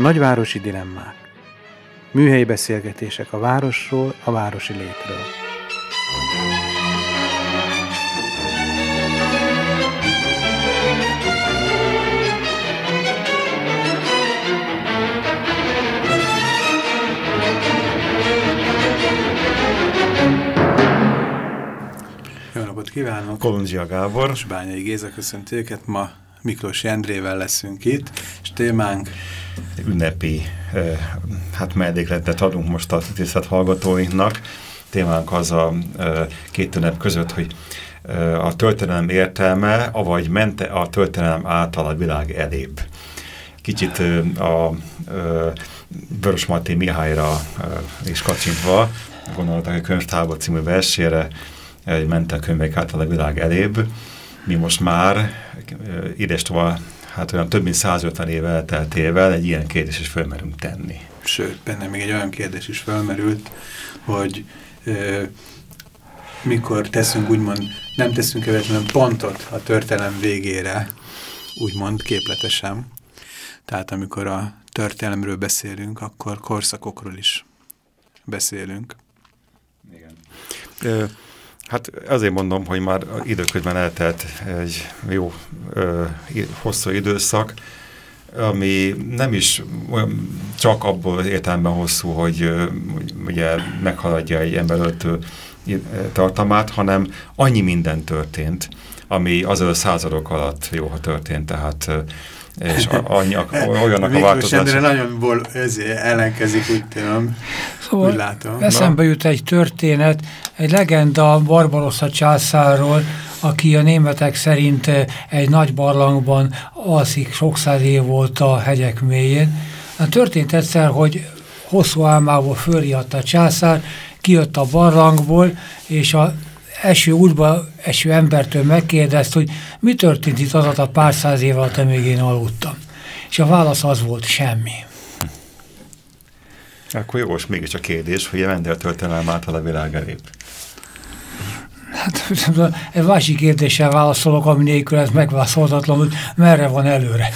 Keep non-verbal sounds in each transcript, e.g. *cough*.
Nagyvárosi dilemmák. Műhelyi beszélgetések a városról, a városi létről. Jó napot kívánok! Kolundzsia Gábor. És Bányai Géza köszöntőket. Ma Miklós Endrével leszünk itt, és témánk ünnepi hát mellékletet adunk most a tisztelt hallgatóinknak. Témánk az a két ünnep között, hogy a történelem értelme, avagy mente a történelem által a világ elébb. Kicsit a Vörös Marti Mihályra is kacsintva, gondoltak a könyvtárba című versére, hogy mente a könyvek által a világ elébb. Mi most már idestova hát olyan több mint 150 év elteltével egy ilyen kérdés is felmerünk tenni. Sőt, benne még egy olyan kérdés is felmerült, hogy ö, mikor teszünk úgymond, nem teszünk követlenül pontot a történelem végére, úgymond képletesen. Tehát amikor a történelemről beszélünk, akkor korszakokról is beszélünk. Igen. Ö Hát azért mondom, hogy már időközben eltelt egy jó, ö, hosszú időszak, ami nem is csak abból értelemben hosszú, hogy ugye meghaladja egy emberöltő tartalmát, hanem annyi minden történt, ami az századok alatt jó, ha történt, tehát és annyi, olyanak a változások. nagyon ból, ezért ellenkezik, úgy tudom, szóval úgy látom. Eszembe jut egy történet, egy legenda Barbarossa császárról, aki a németek szerint eh, egy nagy barlangban alszik, sok száz év volt a hegyek mélyén. Történt egyszer, hogy hosszú álmából fölriadt a császár, kijött a barlangból, és a eső útba eső embertől megkérdezt, hogy mi történt itt az a pár száz év alatt, amíg én aludtam. És a válasz az volt, semmi. Akkor jó, most mégis a kérdés, hogy a Vendel történelem által a világ elép. Hát *laughs* egy másik kérdéssel válaszolok, ami nélkül ez megválaszolhatatlan, hogy merre van előre.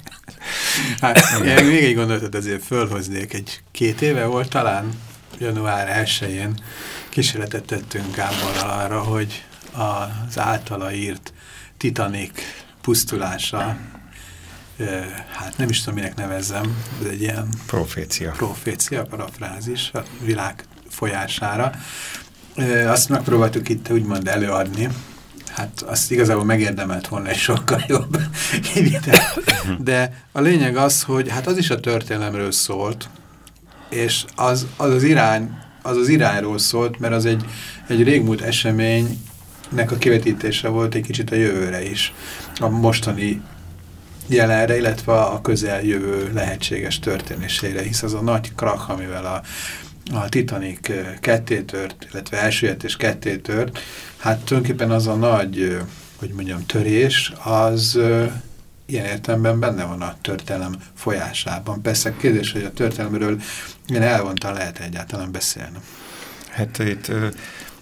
*laughs* hát, én még egy gondolatot azért fölhoznék. Egy két éve volt talán, január 1-én kísérletet tettünk Gáborral arra, hogy az általa írt Titanic pusztulása, hát nem is tudom, minek nevezzem, ez egy ilyen profécia, profécia parafrázis a világ folyására. Azt megpróbáltuk itt úgymond előadni, hát azt igazából megérdemelt volna egy sokkal *laughs* jobb De a lényeg az, hogy hát az is a történelemről szólt, és az az, az irány, az az irányról szólt, mert az egy, egy régmúlt eseménynek a kivetítése volt egy kicsit a jövőre is. A mostani jelenre, illetve a közeljövő lehetséges történésére, hisz az a nagy krak, amivel a, a Titanic ketté tört, illetve elsőjött és ketté tört, hát tulajdonképpen az a nagy, hogy mondjam, törés, az ilyen értelemben benne van a történelem folyásában. Persze kérdés, hogy a történelemről milyen elvontan lehet egyáltalán beszélni. Hát itt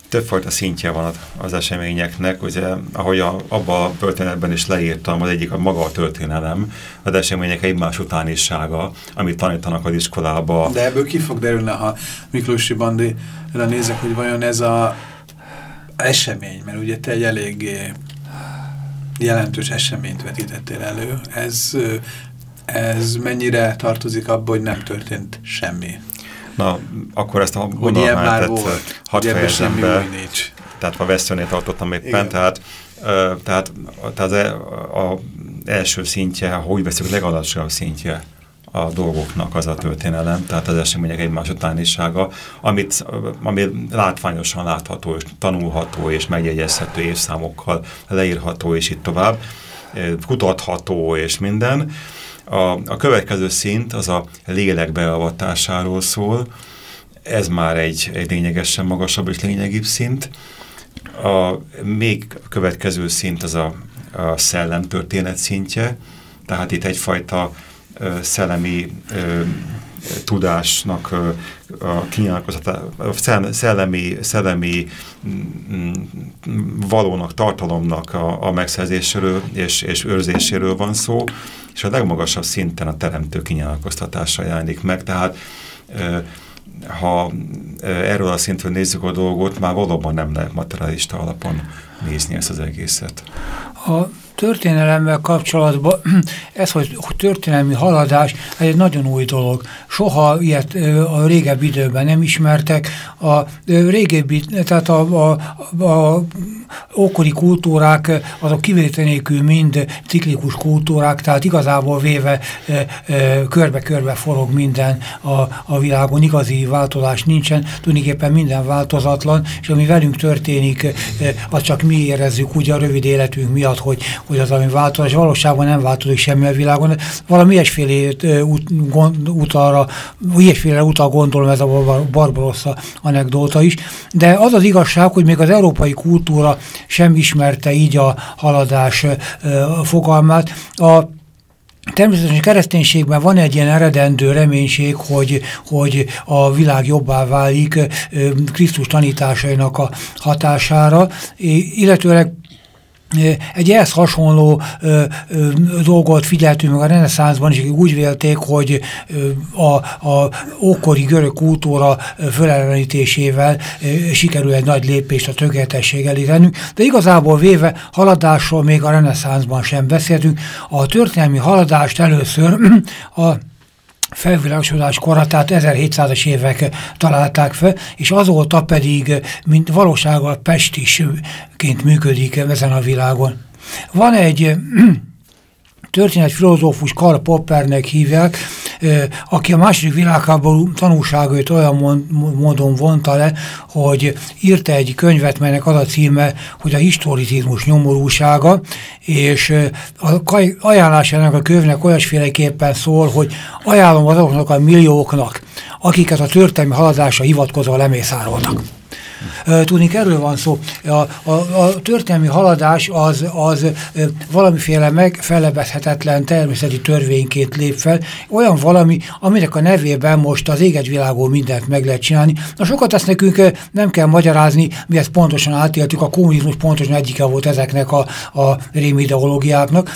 többfajta szintje van az eseményeknek, ugye, ahogy a, abban a történetben is leírtam, az egyik a maga a történelem, az események egymás utánissága, amit tanítanak az iskolába. De ebből ki fog derülni, ha Miklósi Bandi nézek, hogy vajon ez a esemény, mert ugye te egy eléggé jelentős eseményt vetítettél elő. Ez, ez mennyire tartozik abba, hogy nem történt semmi? Na, akkor ezt a gondolatmenetet hadd fejezem be. Tehát a veszőnél tartottam éppen, Igen. tehát, tehát, tehát az e, a, a első szintje, ha úgy veszük, legalacsonyabb szintje a dolgoknak az a történelem, tehát az események egymás utánisága, amit, ami látványosan látható, és tanulható, és megjegyezhető évszámokkal leírható, és itt tovább, kutatható, és minden. A, a következő szint az a lélek beavatásáról szól, ez már egy, egy lényegesen magasabb és lényegibb szint. A még következő szint az a, a szellemtörténet szintje, tehát itt egyfajta szellemi tudásnak a kínálkozata, szellemi, szellemi mm, valónak, tartalomnak a, a megszerzéséről és, és őrzéséről van szó, és a legmagasabb szinten a teremtő kínálkoztatása jelenik meg, tehát ha erről a szintről nézzük a dolgot, már valóban nem lehet materialista alapon nézni ezt az egészet. A történelemmel kapcsolatban *clears throat* ez, hogy történelmi haladás, ez egy nagyon új dolog. Soha ilyet a régebbi időben nem ismertek. A régebbi, tehát a, a, a ókori kultúrák, azok kivétel nélkül mind ciklikus kultúrák, tehát igazából véve körbe-körbe forog minden a, a világon, igazi változás nincsen, tulajdonképpen minden változatlan, és ami velünk történik, az csak mi érezzük úgy a rövid életünk miatt, hogy, hogy az, ami változik, és valóságban nem változik semmi a világon. Valami ilyesféle út, utalra, ilyesféle utal gondolom ez a Barbarossa anekdóta is, de az az igazság, hogy még az európai kultúra sem ismerte így a haladás fogalmát. A Természetesen a kereszténységben van egy ilyen eredendő reménység, hogy, hogy a világ jobbá válik Krisztus tanításainak a hatására, illetőleg egy ehhez hasonló ö, ö, dolgot figyeltünk meg a reneszánszban, és úgy vélték, hogy a, a ókori görög kultúra fölelenítésével sikerül egy nagy lépést a tökéletesség elé tennünk, de igazából véve haladásról még a reneszánszban sem beszéltünk. A történelmi haladást először a felvilágosodás korát, tehát 1700-as évek találták fel, és azóta pedig, mint valósággal pestisként működik ezen a világon. Van egy *clears throat* filozófus Karl Poppernek hívják, aki a második világháború tanulságait olyan módon vonta le, hogy írta egy könyvet, melynek az a címe, hogy a historizmus nyomorúsága, és a ajánlásának a könyvnek olyasféleképpen szól, hogy ajánlom azoknak a millióknak, akiket a történelmi haladásra hivatkozva lemészárolnak. Tudni, erről van szó. A, a, a történelmi haladás az, az valamiféle megfelebezhetetlen természeti törvényként lép fel, olyan valami, aminek a nevében most az éget világból mindent meg lehet csinálni. Na sokat ezt nekünk nem kell magyarázni, mi ezt pontosan átéltük, a kommunizmus pontosan egyike volt ezeknek a, a rém ideológiáknak.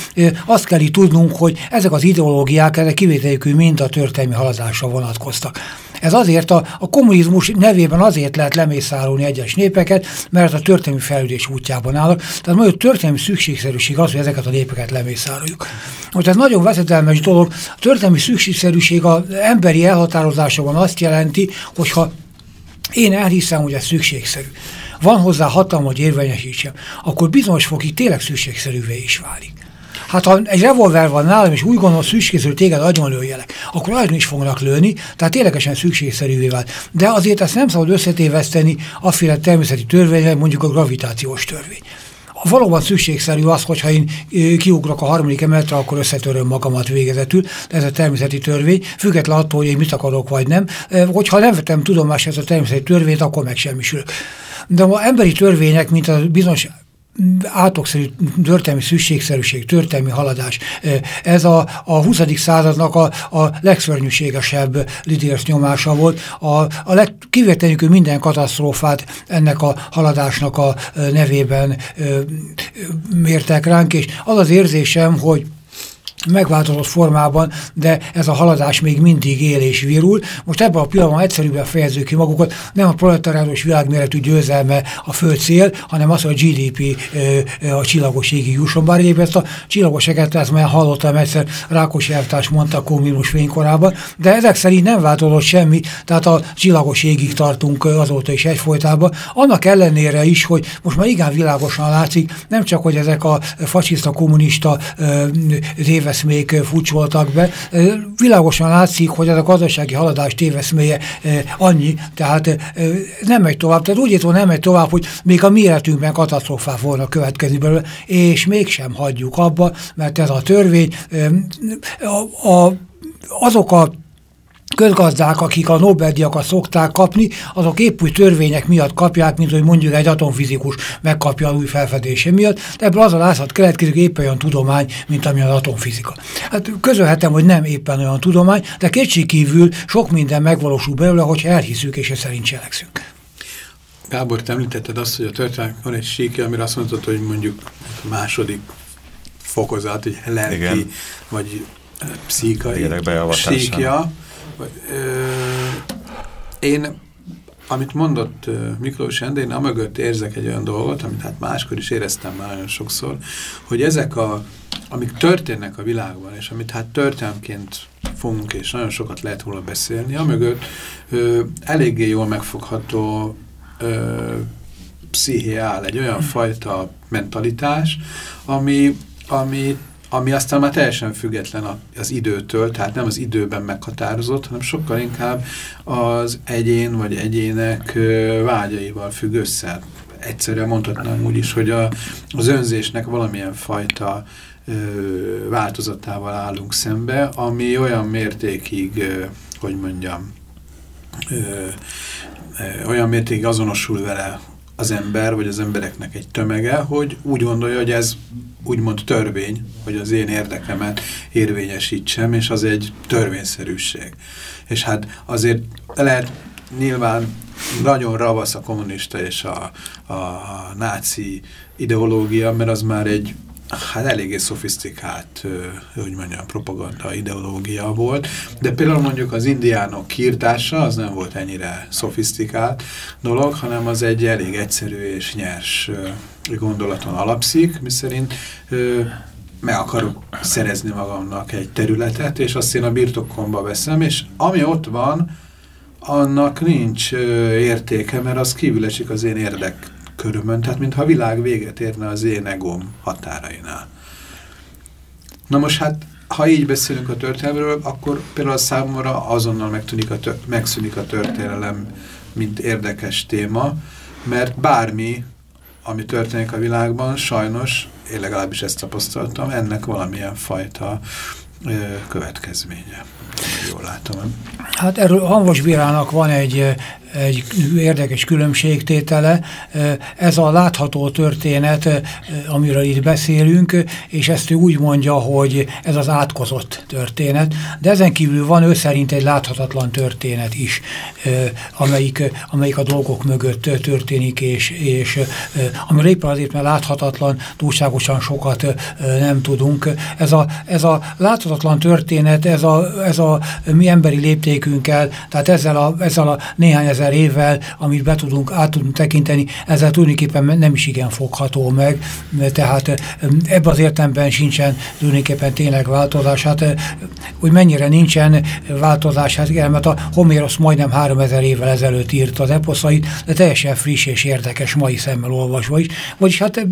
Azt kell így tudnunk, hogy ezek az ideológiák, ezek kivételjükű mind a történelmi haladásra vonatkoztak. Ez azért a, a kommunizmus nevében azért lehet lemészárolni egyes népeket, mert a történelmi fejlődés útjában állnak. Tehát a történelmi szükségszerűség az, hogy ezeket a népeket lemészároljuk. Most ez nagyon veszedelmes dolog. A történelmi szükségszerűség az emberi elhatározásában azt jelenti, hogyha én elhiszem, hogy ez szükségszerű. Van hozzá hatalma, hogy érvényesítsem, akkor bizonyos fokig tényleg szükségszerűvé is válik. Hát ha egy revolver van nálam, és úgy gondolom, szükségszerű téged agyon lőjelek, akkor agyon is fognak lőni, tehát ténylegesen szükségszerűvé vált. De azért ezt nem szabad összetéveszteni afféle természeti törvényre, mondjuk a gravitációs törvény valóban szükségszerű az, hogyha én kiugrok a harmadik emeletre, akkor összetöröm magamat végezetül, de ez a természeti törvény, független attól, hogy én mit akarok vagy nem. Hogyha nem vetem tudomást ez a természeti törvényt, akkor megsemmisülök. De az emberi törvények, mint a bizonyos átokszerű történelmi szükségszerűség, történelmi haladás. Ez a, a 20. századnak a, a legszörnyűségesebb lidérsz nyomása volt. A, a leg, kivételjük minden katasztrófát ennek a haladásnak a nevében mértek ránk, és az az érzésem, hogy megváltozott formában, de ez a haladás még mindig él és virul. Most ebben a pillanatban egyszerűbben fejezzük ki magukat, nem a proletariánus világméretű győzelme a fő cél, hanem az, hogy a GDP a csillagos égig jusson. Bár egyébként ezt a csillagos eget, ezt már hallottam egyszer, Rákos Eltárs mondta kommunus fénykorában, de ezek szerint nem változott semmi, tehát a csillagos égig tartunk azóta is egyfolytában. Annak ellenére is, hogy most már igen világosan látszik, nem csak, hogy ezek a fasiszta, kommunista réves téveszmék fucsoltak be. Világosan látszik, hogy ez a gazdasági haladás téveszméje annyi, tehát nem megy tovább. Tehát úgy értem, nem megy tovább, hogy még a mi életünkben katasztrofál volna következni belőle, és mégsem hagyjuk abba, mert ez a törvény, a, a, azok a közgazdák, akik a Nobel-díjakat szokták kapni, azok épp úgy törvények miatt kapják, mint hogy mondjuk egy atomfizikus megkapja a új felfedése miatt. De ebből az a látszat keletkezik éppen olyan tudomány, mint ami az atomfizika. Hát közölhetem, hogy nem éppen olyan tudomány, de kétségkívül sok minden megvalósul belőle, hogyha elhiszük és ezt szerint cselekszünk. Gábor, te említetted azt, hogy a történetnek van egy síkja, amire azt mondtad, hogy mondjuk a második fokozat, egy lelki, Igen. vagy pszichai síkja. Én, amit mondott Miklós Ende, én amögött érzek egy olyan dolgot, amit hát máskor is éreztem már nagyon sokszor, hogy ezek a, amik történnek a világban, és amit hát történelmként fogunk, és nagyon sokat lehet róla beszélni, amögött ö, eléggé jól megfogható ö, psziché áll, egy olyan fajta mentalitás, ami, ami ami aztán már teljesen független az időtől, tehát nem az időben meghatározott, hanem sokkal inkább az egyén vagy egyének vágyaival függ össze. Egyszerűen mondhatnám úgy is, hogy a, az önzésnek valamilyen fajta ö, változatával állunk szembe, ami olyan mértékig, ö, hogy mondjam, ö, olyan mértékig azonosul vele az ember, vagy az embereknek egy tömege, hogy úgy gondolja, hogy ez úgymond törvény, hogy az én érdekemet érvényesítsem, és az egy törvényszerűség. És hát azért lehet nyilván nagyon ravasz a kommunista és a, a náci ideológia, mert az már egy hát eléggé szofisztikált, hogy mondjam, propaganda ideológia volt, de például mondjuk az indiánok kiirtása az nem volt ennyire szofisztikált dolog, hanem az egy elég egyszerű és nyers gondolaton alapszik, miszerint meg akarok szerezni magamnak egy területet, és azt én a birtokomba veszem, és ami ott van, annak nincs értéke, mert az kívül esik az én érdek körömön, tehát mintha a világ véget érne az én egóm határainál. Na most hát, ha így beszélünk a történelemről, akkor például számomra azonnal megtűnik a megszűnik a történelem, mint érdekes téma, mert bármi, ami történik a világban, sajnos, én legalábbis ezt tapasztaltam, ennek valamilyen fajta ö, következménye. Jól látom. Hát erről Hanvos Bírának van egy egy érdekes különbségtétele. Ez a látható történet, amiről itt beszélünk, és ezt ő úgy mondja, hogy ez az átkozott történet, de ezen kívül van ő szerint egy láthatatlan történet is, amelyik, amelyik a dolgok mögött történik, és, és amiről éppen azért, mert láthatatlan, túlságosan sokat nem tudunk. Ez a, ez a láthatatlan történet, ez a, ez a mi emberi léptékünkkel, tehát ezzel a, ezzel a néhány ezer ezer évvel, amit be tudunk, át tudunk tekinteni, ezzel tulajdonképpen nem is igen fogható meg, tehát ebben az értemben sincsen tulajdonképpen tényleg változás. Hát, hogy mennyire nincsen változás, hát igen, mert a Homérosz majdnem 3000 évvel ezelőtt írt az eposzait, de teljesen friss és érdekes mai szemmel olvasva is. Vagyis hát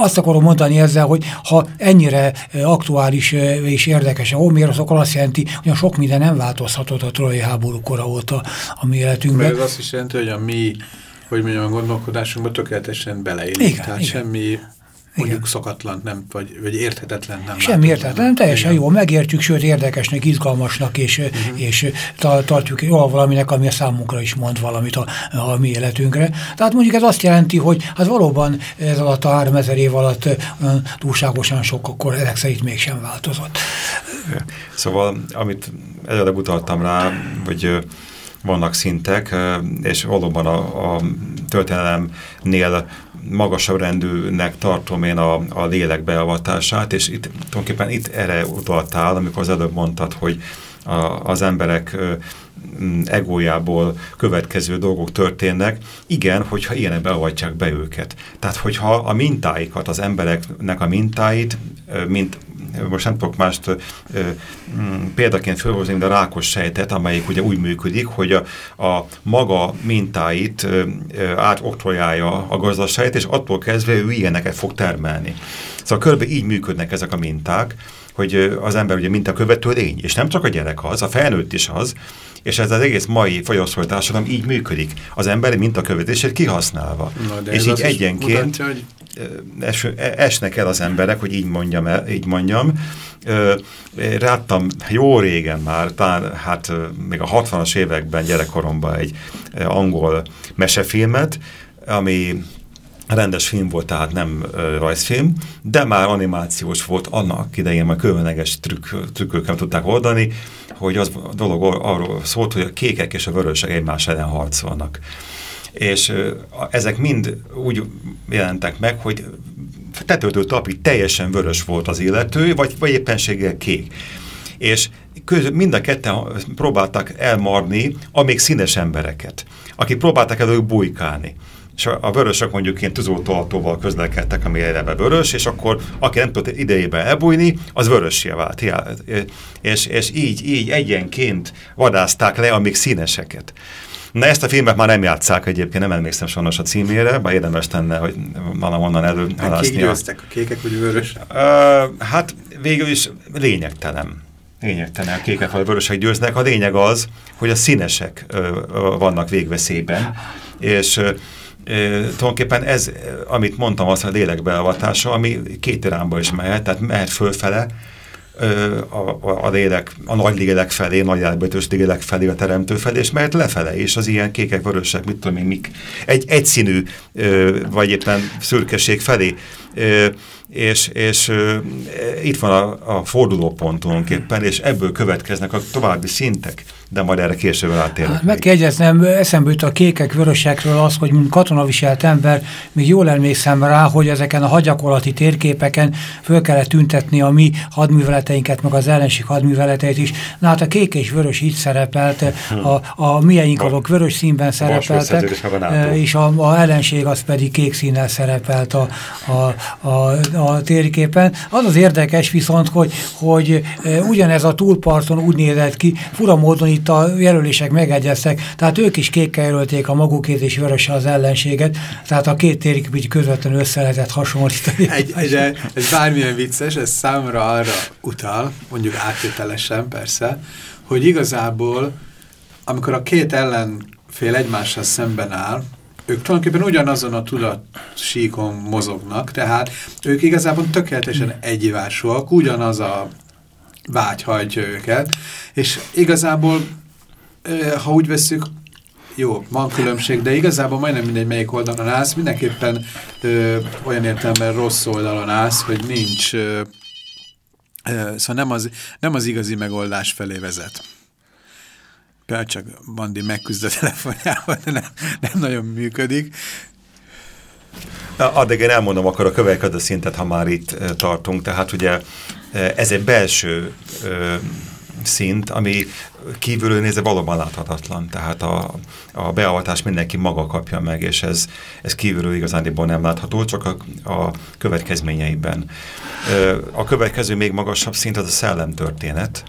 azt akarom mondani ezzel, hogy ha ennyire aktuális és érdekes a Homérosz, akkor azt jelenti, hogy a sok minden nem változhatott a trojai háború kora óta a mi életünkben azt is jelenti, hogy a mi, hogy mondjam, a gondolkodásunkban tökéletesen. Igen, Tehát igen. semmi mondjuk Igen. szokatlan nem, vagy, vagy érthetetlen nem. Semmi érthetetlen, teljesen Igen. jó, megértjük, sőt érdekesnek, izgalmasnak, és, uh mhm. -huh. és tartjuk jól valaminek, ami a számunkra is mond valamit a, a mi életünkre. Tehát mondjuk ez azt jelenti, hogy hát valóban ez alatt a 3000 év alatt túlságosan sok, akkor ezek szerint mégsem változott. Szóval, amit előbb utaltam rá, hogy vannak szintek, és valóban a, a történelemnél magasabb rendűnek tartom én a, a lélek beavatását, és itt tulajdonképpen itt erre utaltál, amikor az előbb mondtad, hogy a, az emberek egójából következő dolgok történnek, igen, hogyha ilyenek beavatják be őket. Tehát, hogyha a mintáikat, az embereknek a mintáit, mint most nem tudok mást mm, példaként felhozni, mint a rákos sejtet, amelyik ugye úgy működik, hogy a, a maga mintáit átoktrojálja a gazdaságot, és attól kezdve ő ilyeneket fog termelni. Szóval körbe így működnek ezek a minták, hogy az ember ugye mintakövető lény, és nem csak a gyerek az, a felnőtt is az, és ez az egész mai fogyasztói társadalom így működik, az emberi mintakövetését kihasználva. Na, és így egyenként... Mutatja, hogy es, esnek el az emberek, hogy így mondjam, így mondjam. Ráttam jó régen már, talán hát még a 60-as években gyerekkoromban egy angol mesefilmet, ami rendes film volt, tehát nem rajzfilm, de már animációs volt annak idején, már különleges trükk, trükköket tudták oldani, hogy az a dolog arról szólt, hogy a kékek és a vörösek egymás ellen harcolnak. És ezek mind úgy jelentek meg, hogy tetőtől tapig teljesen vörös volt az illető, vagy, vagy éppenséggel kék. És köz, mind a ketten próbáltak elmarni a még színes embereket, akik próbáltak elő bujkálni és a vörösök mondjuk ilyen tűzoltóautóval közlekedtek, ami eleve vörös, és akkor aki nem tudott idejében elbújni, az vörössé vált. És, és így, így egyenként vadázták le a még színeseket. Na ezt a filmet már nem játszák egyébként, nem emlékszem sajnos a címére, bár érdemes lenne, hogy onnan elő hát a kékek, vagy vörös? Uh, hát végül is lényegtelen. Lényegtelen a kékek vagy vörösek győznek. A lényeg az, hogy a színesek uh, vannak végveszélyben, és tulajdonképpen ez, amit mondtam, az a lélekbeavatása, ami két irányba is mehet, tehát mehet fölfele, a, a, a lélek, a nagy lélek felé, nagy elbetős lélek felé, a teremtő felé, és mehet lefele, és az ilyen kékek, vörösek, mit tudom én, mik, egy egyszínű, vagy éppen szürkeség felé. És, és e, itt van a, a fordulópont tulajdonképpen, és ebből következnek a további szintek, de majd erre később átérek. Hát, meg kell egyeznem, eszembe jut a kékek, vörösekről az, hogy mint katonaviselt ember, még jól emlékszem rá, hogy ezeken a hagyakolati térképeken föl kellett tüntetni a mi hadműveleteinket, meg az ellenség hadműveleteit is. Na hát a kék és vörös így szerepelt, a, a milyeink azok vörös színben szerepeltek, és a, a ellenség az pedig kék színnel szerepelt a, a, a, a térképen. Az az érdekes viszont, hogy, hogy e, ugyanez a túlparton úgy nézett ki, fura módon itt a jelölések megegyeztek, tehát ők is kékkel jelölték a magukét és vöröse az ellenséget, tehát a két térkép így közvetlenül össze lehetett hasonlítani. Egy, egy, ez bármilyen vicces, ez számra arra utal, mondjuk áttételesen persze, hogy igazából amikor a két ellenfél egymással szemben áll, ők tulajdonképpen ugyanazon a tudatsíkon mozognak, tehát ők igazából tökéletesen egyivásúak, ugyanaz a vágy hajtja őket, és igazából, ha úgy veszük, jó, van különbség, de igazából majdnem mindegy, melyik oldalon állsz, mindenképpen ö, olyan értelemben rossz oldalon állsz, hogy nincs, ö, ö, szóval nem az, nem az igazi megoldás felé vezet. Például csak Bandi megküzd a telefonjával, de nem, nem nagyon működik. Addig én elmondom akkor a következő szintet, ha már itt tartunk. Tehát ugye ez egy belső szint, ami kívülről nézve valóban láthatatlan. Tehát a, a beavatás mindenki maga kapja meg, és ez, ez kívülről igazándiból nem látható, csak a, a következményeiben. A következő még magasabb szint az a szellemtörténet,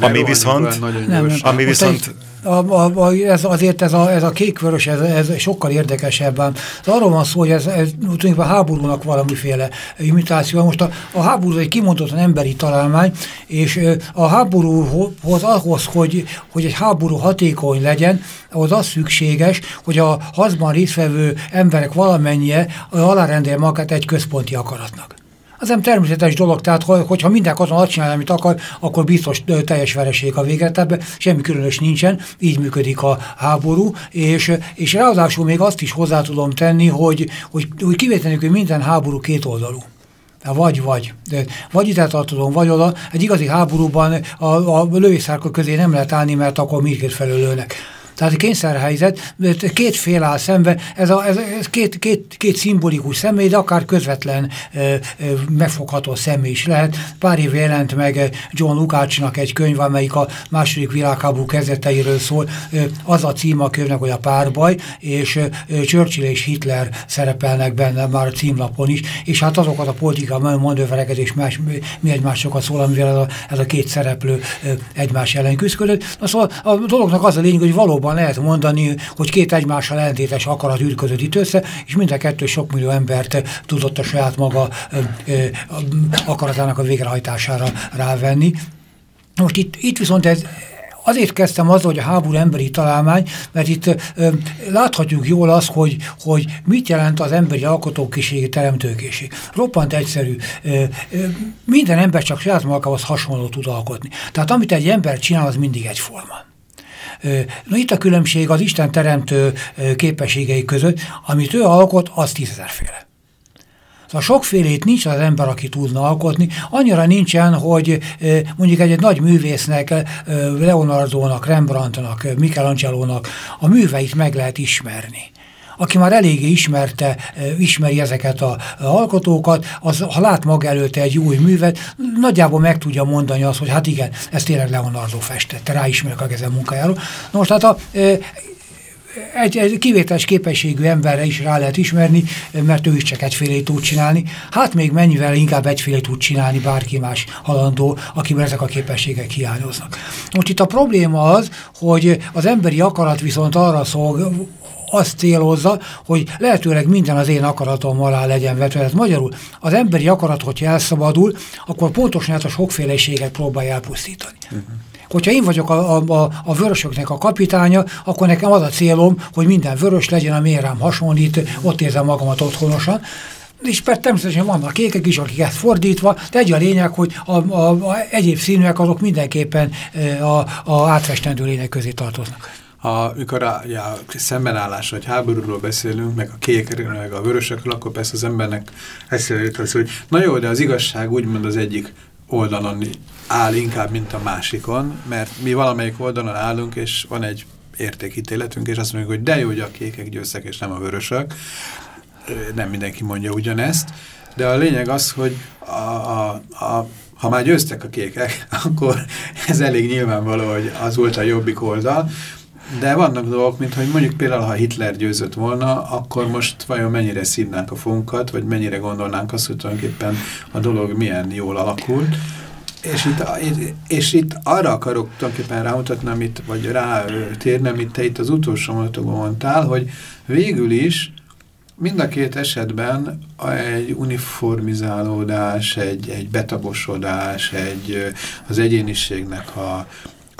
ami viszont, nem, nem. ami viszont a, a, a, ez, azért ez a, ez a kékvörös, ez, ez sokkal érdekesebb. Az arról van szó, hogy ez, ez a háborúnak valamiféle imitáció. Most a, a háború egy kimondottan emberi találmány, és a háborúhoz ahhoz, hogy, hogy egy háború hatékony legyen, ahhoz az szükséges, hogy a hazban résztvevő emberek valamennyie alárendel magát egy központi akaratnak. Az nem természetes dolog, tehát hogyha minden katona azt csinálja, amit akar, akkor biztos teljes vereség a végre, tehát semmi különös nincsen, így működik a háború, és, és ráadásul még azt is hozzá tudom tenni, hogy, hogy, hogy kivételjük, hogy minden háború kétoldalú. Vagy, vagy. De vagy ide tartozom, vagy oda. Egy igazi háborúban a, a lövészárkok közé nem lehet állni, mert akkor mindkét felülőnek. Tehát kényszerhelyzet, két fél áll szembe, ez, a, ez, ez két, két, két szimbolikus személy, de akár közvetlen e, e, megfogható személy is lehet. Pár év jelent meg John Lukácsnak egy könyv, amelyik a második világháború kezdeteiről szól. Az a cím a könyvnek, hogy a párbaj, és Churchill és Hitler szerepelnek benne már a címlapon is, és hát azokat a politikai manővereket és más, mi egymásokat szól, amivel ez a, ez a két szereplő egymás ellen küzdött. Na szóval a dolognak az a lényeg, hogy valóban valóban lehet mondani, hogy két egymással ellentétes akarat ütközött itt össze, és mind a kettő sok millió embert tudott a saját maga akaratának a végrehajtására rávenni. Most itt, itt viszont ez azért kezdtem azzal, hogy a háború emberi találmány, mert itt ö, láthatjuk jól azt, hogy, hogy mit jelent az emberi alkotókészség, teremtőkészség. Roppant egyszerű. Ö, ö, minden ember csak saját magához hasonló tud alkotni. Tehát amit egy ember csinál, az mindig egyforma. Na itt a különbség az Isten teremtő képességei között, amit ő alkot, az tízezerféle. Szóval sokfélét nincs az ember, aki tudna alkotni. Annyira nincsen, hogy mondjuk egy, egy nagy művésznek, Leonardo-nak, Rembrandtnak, Michelangelo-nak a műveit meg lehet ismerni aki már eléggé ismerte, ismeri ezeket a alkotókat, az, ha lát maga előtt egy új művet, nagyjából meg tudja mondani azt, hogy hát igen, ez tényleg Leonardo festette, ráismerek a kezem munkájáról. Na most hát a, egy, egy kivételes képességű emberre is rá lehet ismerni, mert ő is csak egyfélét tud csinálni. Hát még mennyivel inkább egyfélét tud csinálni bárki más halandó, akiben ezek a képességek hiányoznak. Most itt a probléma az, hogy az emberi akarat viszont arra szolg, azt célozza, hogy lehetőleg minden az én akaratom alá legyen vetve. Tehát magyarul az emberi akarat, hogyha elszabadul, akkor pontosan ezt a sokféleséget próbálja elpusztítani. Uh -huh. Hogyha én vagyok a, a, a vörösöknek a kapitánya, akkor nekem az a célom, hogy minden vörös legyen, ami rám hasonlít, ott érzem magamat otthonosan. És persze természetesen vannak kékek is, akik ezt fordítva, de egy a lényeg, hogy a, a, a egyéb színűek azok mindenképpen a, a átfestendő lények közé tartoznak a, mikor a, szembenállás vagy háborúról beszélünk, meg a kékekről, meg a vörösökről, akkor persze az embernek eszébe jut az, hogy na jó, de az igazság úgymond az egyik oldalon áll inkább, mint a másikon, mert mi valamelyik oldalon állunk, és van egy értékítéletünk, és azt mondjuk, hogy de jó, hogy a kékek győztek, és nem a vörösök. Nem mindenki mondja ugyanezt, de a lényeg az, hogy a, a, a, ha már győztek a kékek, *laughs* akkor ez elég nyilvánvaló, hogy az volt a jobbik oldal, de vannak dolgok, mint hogy mondjuk például, ha Hitler győzött volna, akkor most vajon mennyire szívnánk a funkat, vagy mennyire gondolnánk azt, hogy tulajdonképpen a dolog milyen jól alakult. És itt, és itt arra akarok tulajdonképpen rámutatni, amit, vagy rátérni, amit te itt az utolsó mondatokban mondtál, hogy végül is mind a két esetben egy uniformizálódás, egy, egy betagosodás, egy, az egyéniségnek a,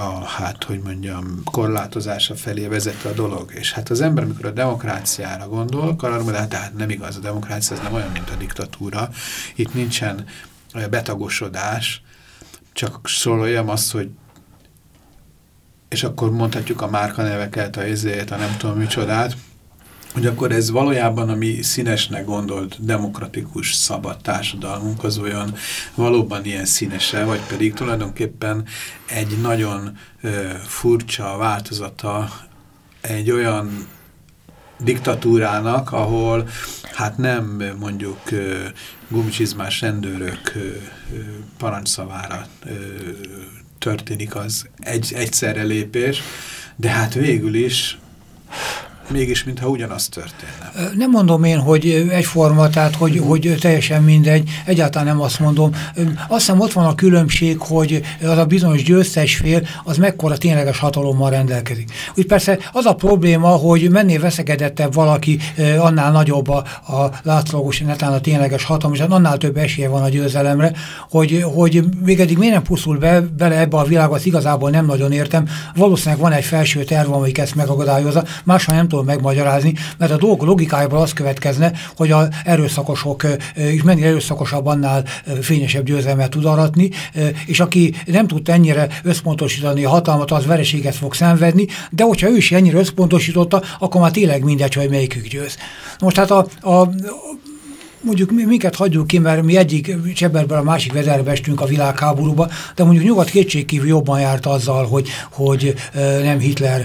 a, hát, hogy mondjam, korlátozása felé vezette a dolog. És hát az ember, amikor a demokráciára gondol, akkor arra hát nem igaz, a demokrácia ez nem olyan, mint a diktatúra. Itt nincsen betagosodás, csak szóloljam azt, hogy és akkor mondhatjuk a márkaneveket, a ezért, a nem tudom micsodát, hogy akkor ez valójában a mi színesnek gondolt demokratikus, szabad társadalmunk az olyan valóban ilyen színese, vagy pedig tulajdonképpen egy nagyon ö, furcsa változata egy olyan diktatúrának, ahol hát nem mondjuk gumicsizmás rendőrök ö, történik az egy, egyszerre lépés, de hát végül is mégis, mintha ugyanaz történne. Nem mondom én, hogy egyforma, tehát hogy, -huh. hogy teljesen mindegy, egyáltalán nem azt mondom. Azt hiszem ott van a különbség, hogy az a bizonyos győztes fél, az mekkora tényleges hatalommal rendelkezik. Úgy persze az a probléma, hogy menné veszekedettebb valaki, annál nagyobb a, a látszólagos, netán a tényleges hatalom, és annál több esélye van a győzelemre, hogy, hogy még eddig miért nem pusztul be, bele ebbe a világba, azt igazából nem nagyon értem. Valószínűleg van egy felső terv, amelyik ezt megakadályozza, máshol nem tudom tudom megmagyarázni, mert a dolg logikájából az következne, hogy az erőszakosok, és mennyire erőszakosabb annál fényesebb győzelmet tud aratni, és aki nem tud ennyire összpontosítani a hatalmat, az vereséget fog szenvedni, de hogyha ő is ennyire összpontosította, akkor már tényleg mindegy, hogy melyikük győz. Most hát a, a mondjuk minket hagyjuk ki, mert mi egyik cseberből a másik vezerbe estünk a világháborúba, de mondjuk nyugat kétségkívül jobban járt azzal, hogy, hogy nem Hitler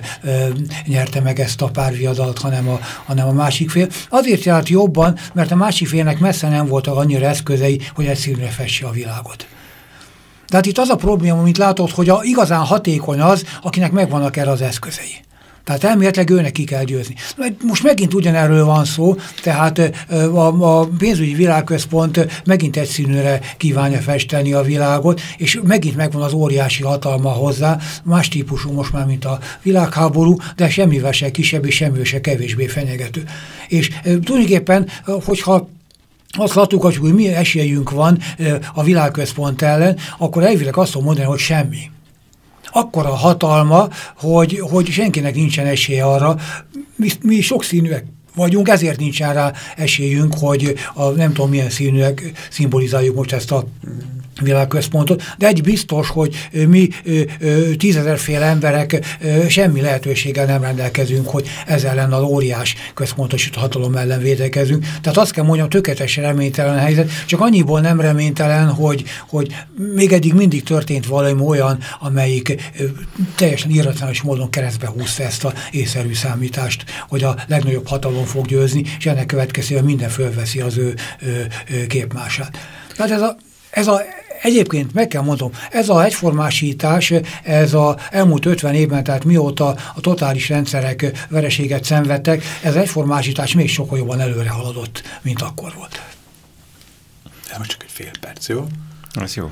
nyerte meg ezt a párviadalt, hanem a, hanem a másik fél. Azért járt jobban, mert a másik félnek messze nem voltak annyira eszközei, hogy egyszerűen fesse a világot. Tehát itt az a probléma, amit látod, hogy a, igazán hatékony az, akinek megvannak erre az eszközei. Tehát elméletileg őnek ki kell győzni. Most megint ugyanerről van szó, tehát a, a pénzügyi világközpont megint egy színűre kívánja festeni a világot, és megint megvan az óriási hatalma hozzá, más típusú most már, mint a világháború, de semmivel se kisebb és semmivel se kevésbé fenyegető. És tulajdonképpen, hogyha azt láttuk, hogy mi esélyünk van a világközpont ellen, akkor elvileg azt mondani, hogy semmi akkora hatalma, hogy, hogy senkinek nincsen esélye arra, mi, mi sokszínűek vagyunk, ezért nincsen rá esélyünk, hogy a nem tudom milyen színűek szimbolizáljuk most ezt a világközpontot, de egy biztos, hogy mi tízezerféle emberek semmi lehetőséggel nem rendelkezünk, hogy ezzel ellen az óriás központosító hatalom ellen védekezünk. Tehát azt kell mondjam, tökéletesen reménytelen helyzet, csak annyiból nem reménytelen, hogy, hogy még eddig mindig történt valami olyan, amelyik teljesen irracionális módon keresztbe húzta ezt a észszerű számítást, hogy a legnagyobb hatalom fog győzni, és ennek következően minden fölveszi az ő képmását. Tehát ez a, ez a Egyébként meg kell mondom, ez a egyformásítás, ez a elmúlt 50 évben, tehát mióta a totális rendszerek vereséget szenvedtek, ez egyformásítás még sokkal jobban előre haladott, mint akkor volt. De most csak egy fél perc, jó? Ez jó.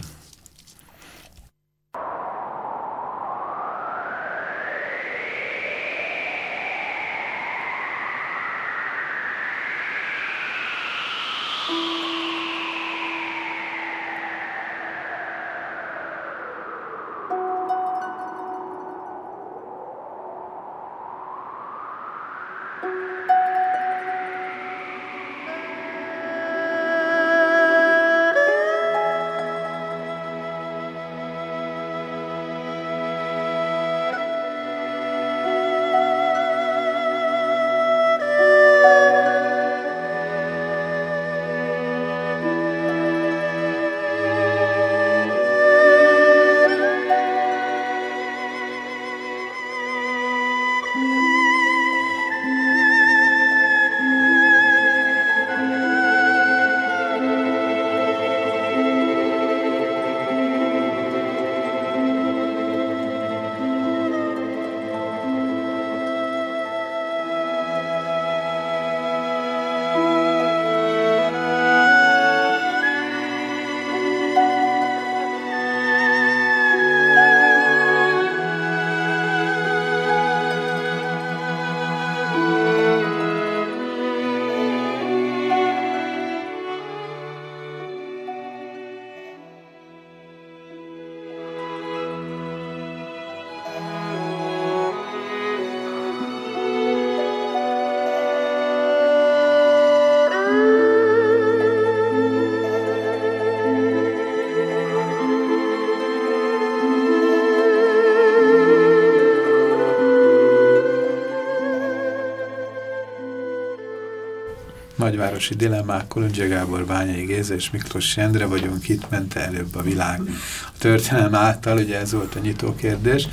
Nagyvárosi dilemmák, Kolundzsia Gábor, Bányai Géza és Miklós Jendre vagyunk itt, mente előbb a világ a történelem által, ugye ez volt a nyitó kérdés,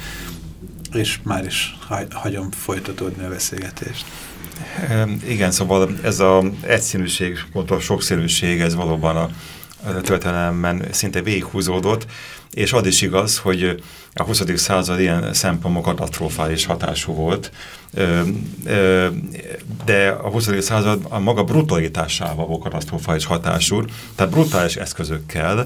és már is hagyom folytatódni a beszélgetést. Igen, szóval ez a egyszínűség, a sokszínűség, ez valóban a történelemben szinte végighúzódott, és az is igaz, hogy a 20. század ilyen szempontból katasztrofális hatású volt, de a 20. század a maga brutalitásával volt katasztrofális hatású, tehát brutális eszközökkel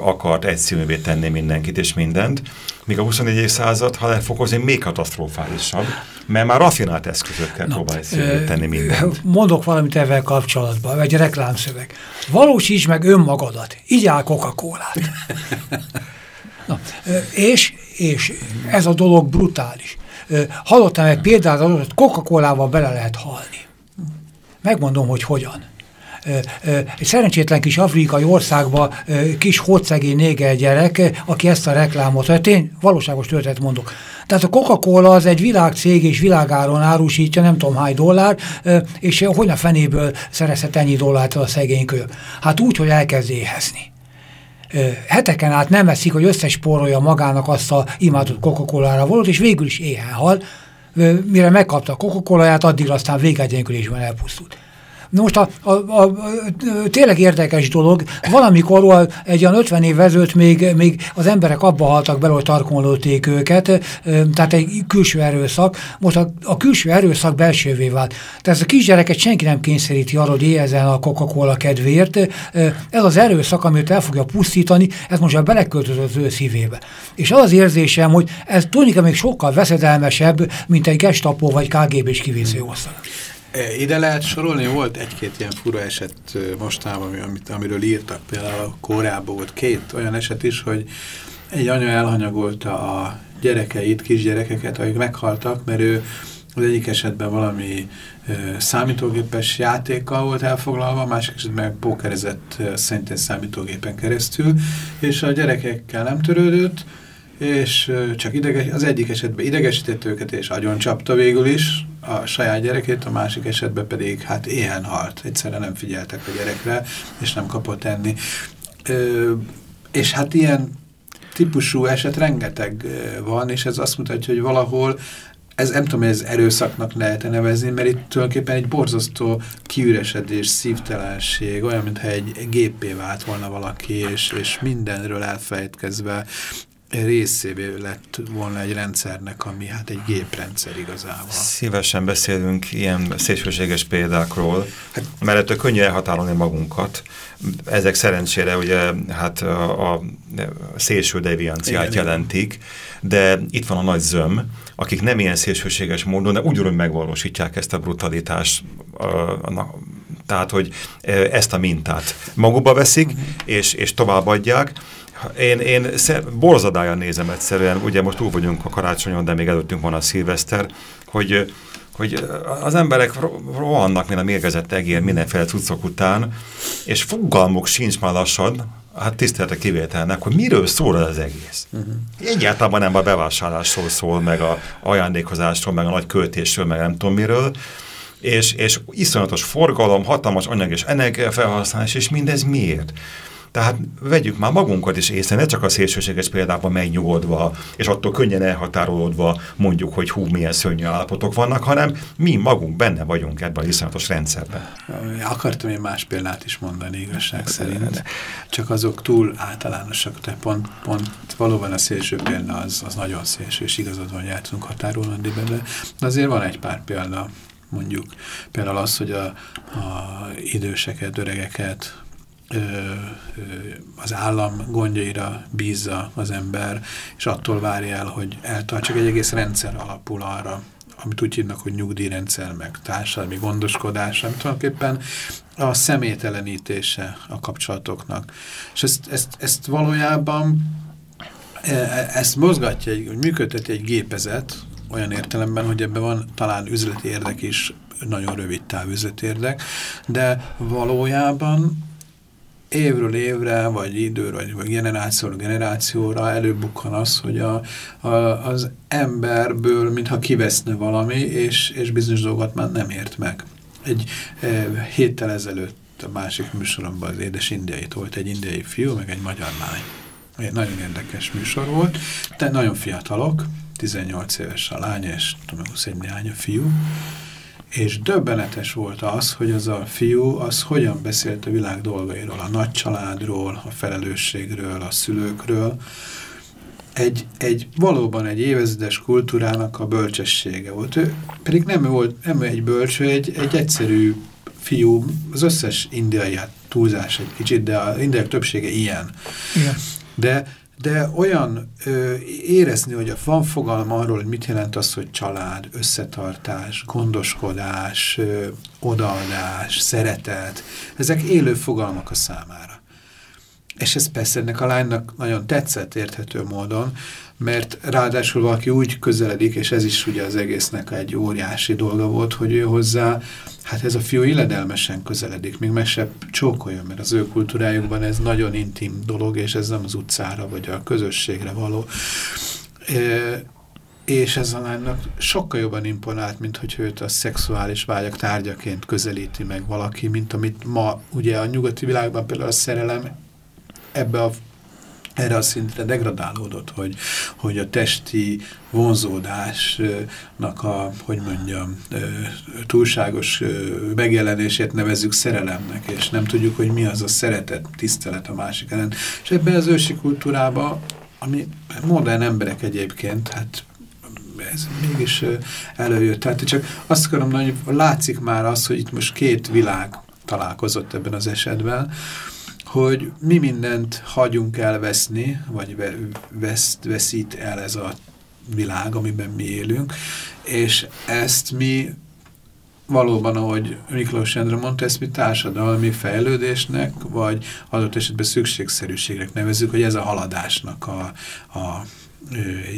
akart egyszínűvé tenni mindenkit és mindent, míg a 24. század, ha lefokozni, még katasztrofálisabb, mert már raffinált eszközökkel Na, próbál tenni mindent. Mondok valamit ezzel kapcsolatban, egy reklámszöveg. Valósíts meg önmagadat, áll Coca-Colát. *laughs* és, és ez a dolog brutális. Hallottam egy példát, hogy Coca-Colával bele lehet halni. Megmondom, hogy hogyan egy szerencsétlen kis afrikai országban kis hódszegény néger gyerek, aki ezt a reklámot, hát én valóságos történet mondok. Tehát a Coca-Cola az egy világcég és világáron árusítja, nem tudom hány dollár, és hogy a fenéből szerezhet ennyi dollárt a szegény kő? Hát úgy, hogy elkezd éhezni heteken át nem eszik, hogy összespórolja magának azt a imádott Coca-Cola-ra valót, és végül is éhen hal, mire megkapta a Coca-Cola-ját, addig aztán végegyenkulésben elpusztult. Most a, a, a, a, tényleg érdekes dolog, valamikor egy olyan 50 év ezelőtt még, még az emberek abba haltak bele, hogy tarkonlóték őket, tehát egy külső erőszak. Most a, a külső erőszak belsővé vált. Tehát ez a kisgyereket senki nem kényszeríti arra, hogy éhezen a Coca-Cola kedvéért. Ez az erőszak, amit el fogja pusztítani, ez most már beleköltözött az ő szívébe. És az az érzésem, hogy ez tulajdonképpen még sokkal veszedelmesebb, mint egy gestapo vagy KGB-s kivésző ország. E, ide lehet sorolni, volt egy-két ilyen fura eset mostanában, amit, amiről írtak, például a Koreában volt két olyan eset is, hogy egy anya elhanyagolta a gyerekeit, kisgyerekeket, akik meghaltak, mert ő az egyik esetben valami számítógépes játékkal volt elfoglalva, a másik esetben pókerezett szintén számítógépen keresztül, és a gyerekekkel nem törődött, és csak ideges, az egyik esetben idegesített őket, és agyon csapta végül is a saját gyerekét, a másik esetben pedig hát éhen halt. Egyszerre nem figyeltek a gyerekre, és nem kapott enni. Ö, és hát ilyen típusú eset rengeteg van, és ez azt mutatja, hogy valahol ez nem tudom, ez erőszaknak lehet -e nevezni, mert itt tulajdonképpen egy borzasztó kiüresedés, szívtelenség, olyan, mintha egy gépé vált volna valaki, és, és mindenről elfejtkezve részévé lett volna egy rendszernek, ami hát egy géprendszer igazából. Szívesen beszélünk ilyen szélsőséges példákról, hát, mert ettől könnyű elhatárolni magunkat. Ezek szerencsére ugye hát a, a szélső devianciát igen, jelentik, de itt van a nagy zöm, akik nem ilyen szélsőséges módon, de ugyanúgy megvalósítják ezt a brutalitást, tehát, hogy ezt a mintát magukba veszik, uh mhm. -huh. és, és továbbadják, én, én borzadáján nézem egyszerűen, ugye most túl vagyunk a karácsonyon, de még előttünk van a szilveszter, hogy, hogy az emberek rohannak, mint a mérgezett egér mindenféle cuccok után, és fogalmuk sincs már lassan, hát tisztelte kivételnek, hogy miről szól az egész. Uh mhm. -huh. Egyáltalán nem a bevásárlásról szól, meg a ajándékozásról, meg a nagy költésről, meg nem tudom miről, és, és iszonyatos forgalom, hatalmas anyag és energiafelhasználás, és mindez miért? Tehát vegyük már magunkat is észre, ne csak a szélsőséges példában megnyugodva, és attól könnyen elhatárolódva mondjuk, hogy hú, milyen szörnyű állapotok vannak, hanem mi magunk benne vagyunk ebben a iszonyatos rendszerben. Akartam én más példát is mondani igazság szerint, csak azok túl általánosak, tehát pont, pont valóban a szélső példa az, az nagyon szélső, és igazad van, hogy el tudunk határolni belőle, de azért van egy pár példa, mondjuk. Például az, hogy a, a időseket, öregeket az állam gondjaira bízza az ember, és attól várja el, hogy eltart. Csak egy egész rendszer alapul arra, amit úgy hívnak, hogy nyugdíjrendszer, meg társadalmi gondoskodás, amit tulajdonképpen a szemételenítése a kapcsolatoknak. És ezt, ezt, ezt valójában e, e, ezt mozgatja, hogy működteti egy gépezet, olyan értelemben, hogy ebben van talán üzleti érdek is, nagyon rövid távüzleti érdek, de valójában évről évre, vagy időről, vagy, vagy generációra generációra előbukkan az, hogy a, a, az emberből mintha kiveszne valami, és, és bizonyos dolgot már nem ért meg. Egy e, héttel ezelőtt a másik műsoromban az édes indiait volt egy indiai fiú, meg egy magyar lány. Egy nagyon érdekes műsor volt, de nagyon fiatalok, 18 éves a lány, és tudom, 21 néhány a fiú, és döbbenetes volt az, hogy az a fiú az hogyan beszélt a világ dolgairól, a nagycsaládról, a felelősségről, a szülőkről. Egy, egy valóban egy évezredes kultúrának a bölcsessége volt. Ő pedig nem volt nem egy bölcső, egy, egy egyszerű fiú, az összes indiai, hát túlzás egy kicsit, de az indiai többsége ilyen. Igen. De de olyan ö, érezni, hogy van fogalma arról, hogy mit jelent az, hogy család, összetartás, gondoskodás, ö, odaadás, szeretet, ezek élő fogalmak a számára. És ez persze ennek a lánynak nagyon tetszett érthető módon, mert ráadásul valaki úgy közeledik, és ez is ugye az egésznek egy óriási dolga volt, hogy ő hozzá Hát ez a fiú illedelmesen közeledik, még meg se csókoljon, mert az ő kultúrájukban ez nagyon intim dolog, és ez nem az utcára vagy a közösségre való. E, és ez a lánynak sokkal jobban imponált, mint hogy őt a szexuális vágyak tárgyaként közelíti meg valaki, mint amit ma ugye a nyugati világban például a szerelem ebbe a erre a szintre degradálódott, hogy, hogy a testi vonzódásnak a, hogy mondjam, túlságos megjelenését nevezzük szerelemnek, és nem tudjuk, hogy mi az a szeretet, tisztelet a másik ellen. És ebben az ősi kultúrában, ami modern emberek egyébként, hát ez mégis előjött. Tehát csak azt akarom, hogy látszik már az, hogy itt most két világ találkozott ebben az esetben, hogy mi mindent hagyunk elveszni, vagy veszt, veszít el ez a világ, amiben mi élünk, és ezt mi valóban, ahogy Miklós Endre mondta, ezt mi társadalmi fejlődésnek, vagy adott esetben szükségszerűségnek nevezzük, hogy ez a haladásnak a, a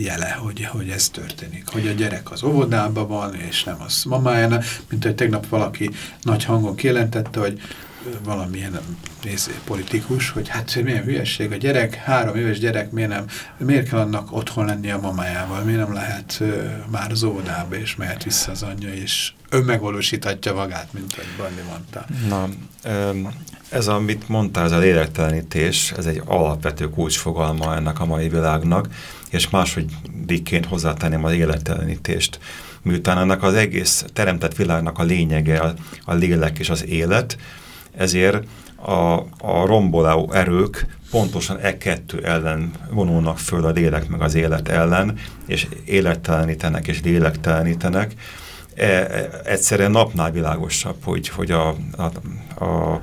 jele, hogy, hogy ez történik. Hogy a gyerek az óvodában van, és nem az mamájánál, mint hogy tegnap valaki nagy hangon kijelentette, hogy valamilyen néző, politikus, hogy hát hogy milyen hülyeség a gyerek, három éves gyerek, miért nem, miért kell annak otthon lenni a mamájával, miért nem lehet már az óvodába, és mehet vissza az anyja, és önmegvalósíthatja magát, mint hogy Bandi mondta. Na, ez, amit mondtál, ez a lélektelenítés, ez egy alapvető kulcsfogalma ennek a mai világnak, és másodikként hozzátenném az élettelenítést. Miután ennek az egész teremtett világnak a lényege a, a lélek és az élet, ezért a, a romboló erők pontosan e kettő ellen vonulnak föl a lélek meg az élet ellen, és élettelenítenek és lélektelenítenek. E, e, egyszerűen napnál világosabb, hogy, hogy a, a, a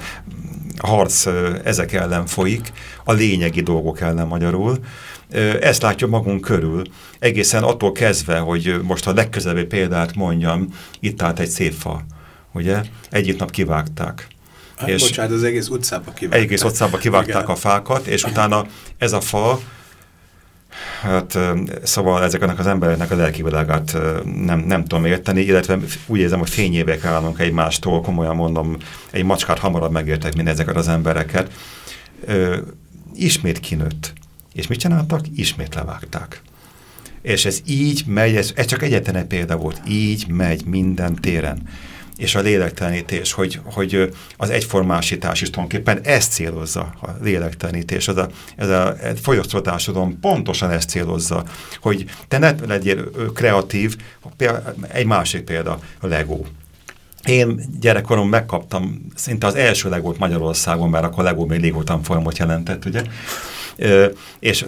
harc ezek ellen folyik, a lényegi dolgok ellen magyarul. Ezt látja magunk körül, egészen attól kezdve, hogy most a legközelebbi példát mondjam, itt állt egy szép fa, ugye? Egyik nap kivágták Hát, és bocsánat, az egész utcába kivágták. Egész utcába kivágták Igen. a fákat, és utána ez a fa, hát szóval ezeknek az embereknek a lelki világát nem, nem tudom érteni, illetve úgy érzem, hogy fényévek állunk egymástól, komolyan mondom, egy macskát hamarabb megértek, mint ezeket az embereket. Ö, ismét kinőtt. És mit csináltak? Ismét levágták. És ez így megy, ez, ez csak egyetlen egy példa volt, így megy minden téren és a lélektelenítés, hogy, hogy az egyformásítás is tulajdonképpen ezt célozza a lélektelenítés. Ez a, ez a fogyasztó társadalom pontosan ezt célozza, hogy te ne legyél kreatív, egy másik példa, a Lego. Én gyerekkorom megkaptam szinte az első legót Magyarországon, mert akkor Lego még Lego tanfolyamot jelentett, ugye? És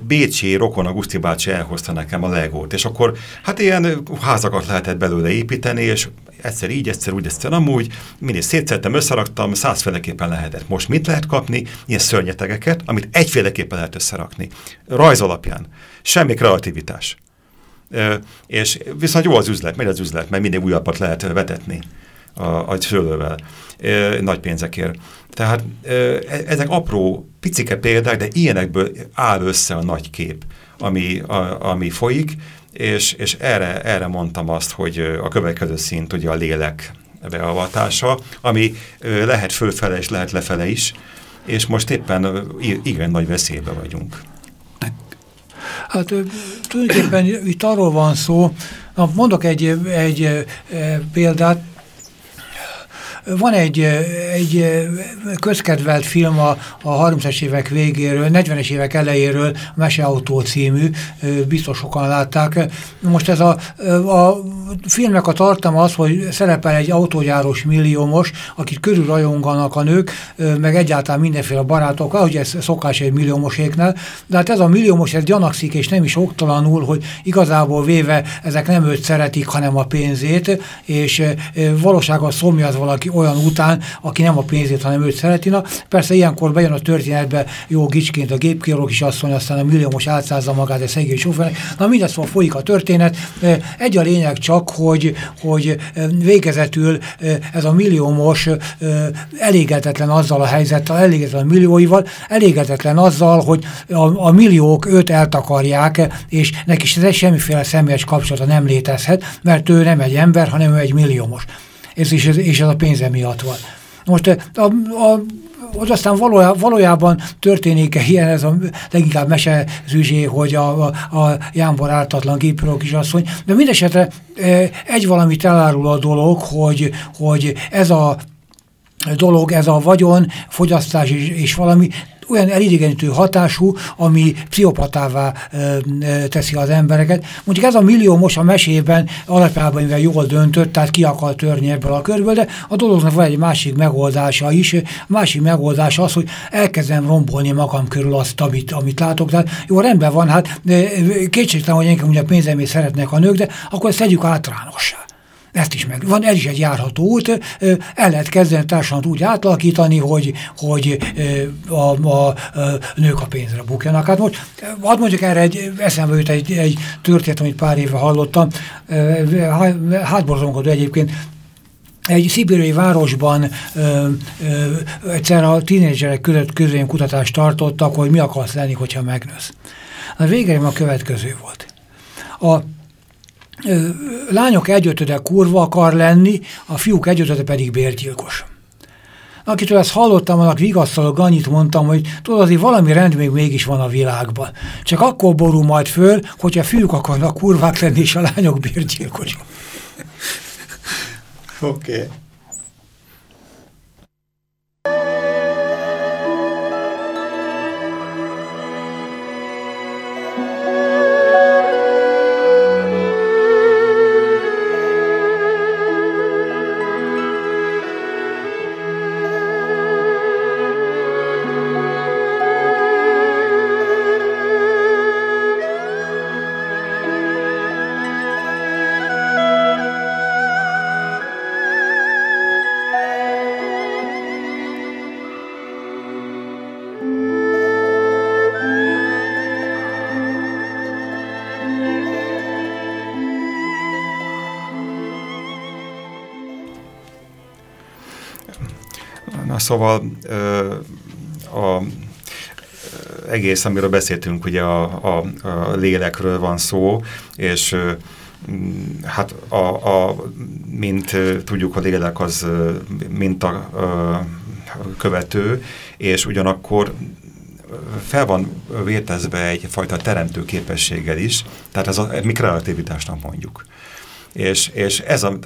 Bécsi rokon, Guszti bácsi elhozta nekem a legót, és akkor hát ilyen házakat lehetett belőle építeni, és egyszer így, egyszer úgy, egyszer amúgy, mindig szétszettem, összeraktam, százféleképpen lehetett. Most mit lehet kapni? Ilyen szörnyetegeket, amit egyféleképpen lehet összerakni. Rajz alapján. Semmi kreativitás. és viszont jó az üzlet, megy az üzlet, mert mindig újabbat lehet vetetni a, a szőlővel, nagy pénzekért. Tehát e, ezek apró, picike példák, de ilyenekből áll össze a nagy kép, ami, a, ami folyik, és, és erre, erre mondtam azt, hogy a következő szint ugye a lélek beavatása, ami lehet fölfele és lehet lefele is, és most éppen igen nagy veszélybe vagyunk. Hát tulajdonképpen itt arról van szó, mondok egy, egy példát, van egy, egy közkedvelt film a, a 30-es évek végéről, 40-es évek elejéről, Meseautó című, biztos sokan látták. Most ez a, a filmnek a tartalma az, hogy szerepel egy autógyáros milliómos, akit körül rajonganak a nők, meg egyáltalán mindenféle barátok, ahogy ez szokás egy milliómoséknál, de hát ez a milliómos, ez gyanakszik, és nem is oktalanul, hogy igazából véve ezek nem őt szeretik, hanem a pénzét, és valóságban szomjaz valaki olyan után, aki nem a pénzét, hanem őt szereti. Na, persze ilyenkor bejön a történetbe jó gicsként a gépkíró is asszony, aztán a milliómos átszázza magát egy szegény sofőrnek. Na mindezt szóval folyik a történet. Egy a lényeg csak, hogy, hogy végezetül ez a milliómos elégedetlen azzal a helyzettel, elégedetlen a millióival, elégedetlen azzal, hogy a, a milliók őt eltakarják, és neki semmiféle személyes kapcsolata nem létezhet, mert ő nem egy ember, hanem ő egy milliómos és, és, és ez a pénze miatt van. Most a, a, ott aztán valójában, valójában történik -e ilyen, ez a leginkább züzsé, hogy a, a, a Jánbor ártatlan gépülő kisasszony, de mindesetre egy valamit elárul a dolog, hogy, hogy ez a dolog, ez a vagyon, fogyasztás és, és valami olyan elidegenítő hatású, ami pszichopatává ö, ö, teszi az embereket. Mondjuk ez a millió most a mesében alapjában mivel jól döntött, tehát ki akar törni ebből a körből, de a dolognak van egy másik megoldása is. A másik megoldás az, hogy elkezdem rombolni magam körül azt, amit, amit látok. Tehát jó, rendben van, hát kétségtelen, hogy engem ugye pénzemét szeretnek a nők, de akkor ezt tegyük általánossá. Ezt is meg van, ez is egy járható út, el lehet kezdeni társadalmat úgy átalakítani, hogy, hogy a, a, a nők a pénzre bukjanak. Hát most, hadd mondjuk erre egy, eszembe jut egy, egy történet, amit pár éve hallottam, hátborzonkodó egyébként, egy szibériai városban ö, ö, egyszer a tínédzserek között közén kutatást tartottak, hogy mi akarsz lenni, hogyha megnősz. A végén a következő volt. A lányok egyötöde kurva akar lenni, a fiúk egyötöde pedig bérgyilkos. Akitől ezt hallottam, annak vigasztalok annyit mondtam, hogy tudod, azért valami rend még mégis van a világban. Csak akkor borul majd föl, hogyha fiúk akarnak kurvák lenni, és a lányok bérgyilkosok. Oké. Okay. Szóval a egész, amiről beszéltünk, ugye a, a, a lélekről van szó, és hát a, a, mint tudjuk, a lélek az mint a, a követő, és ugyanakkor fel van vértezve egyfajta teremtő képességgel is, tehát ez a, mi kreativitásnak mondjuk és, és ez a,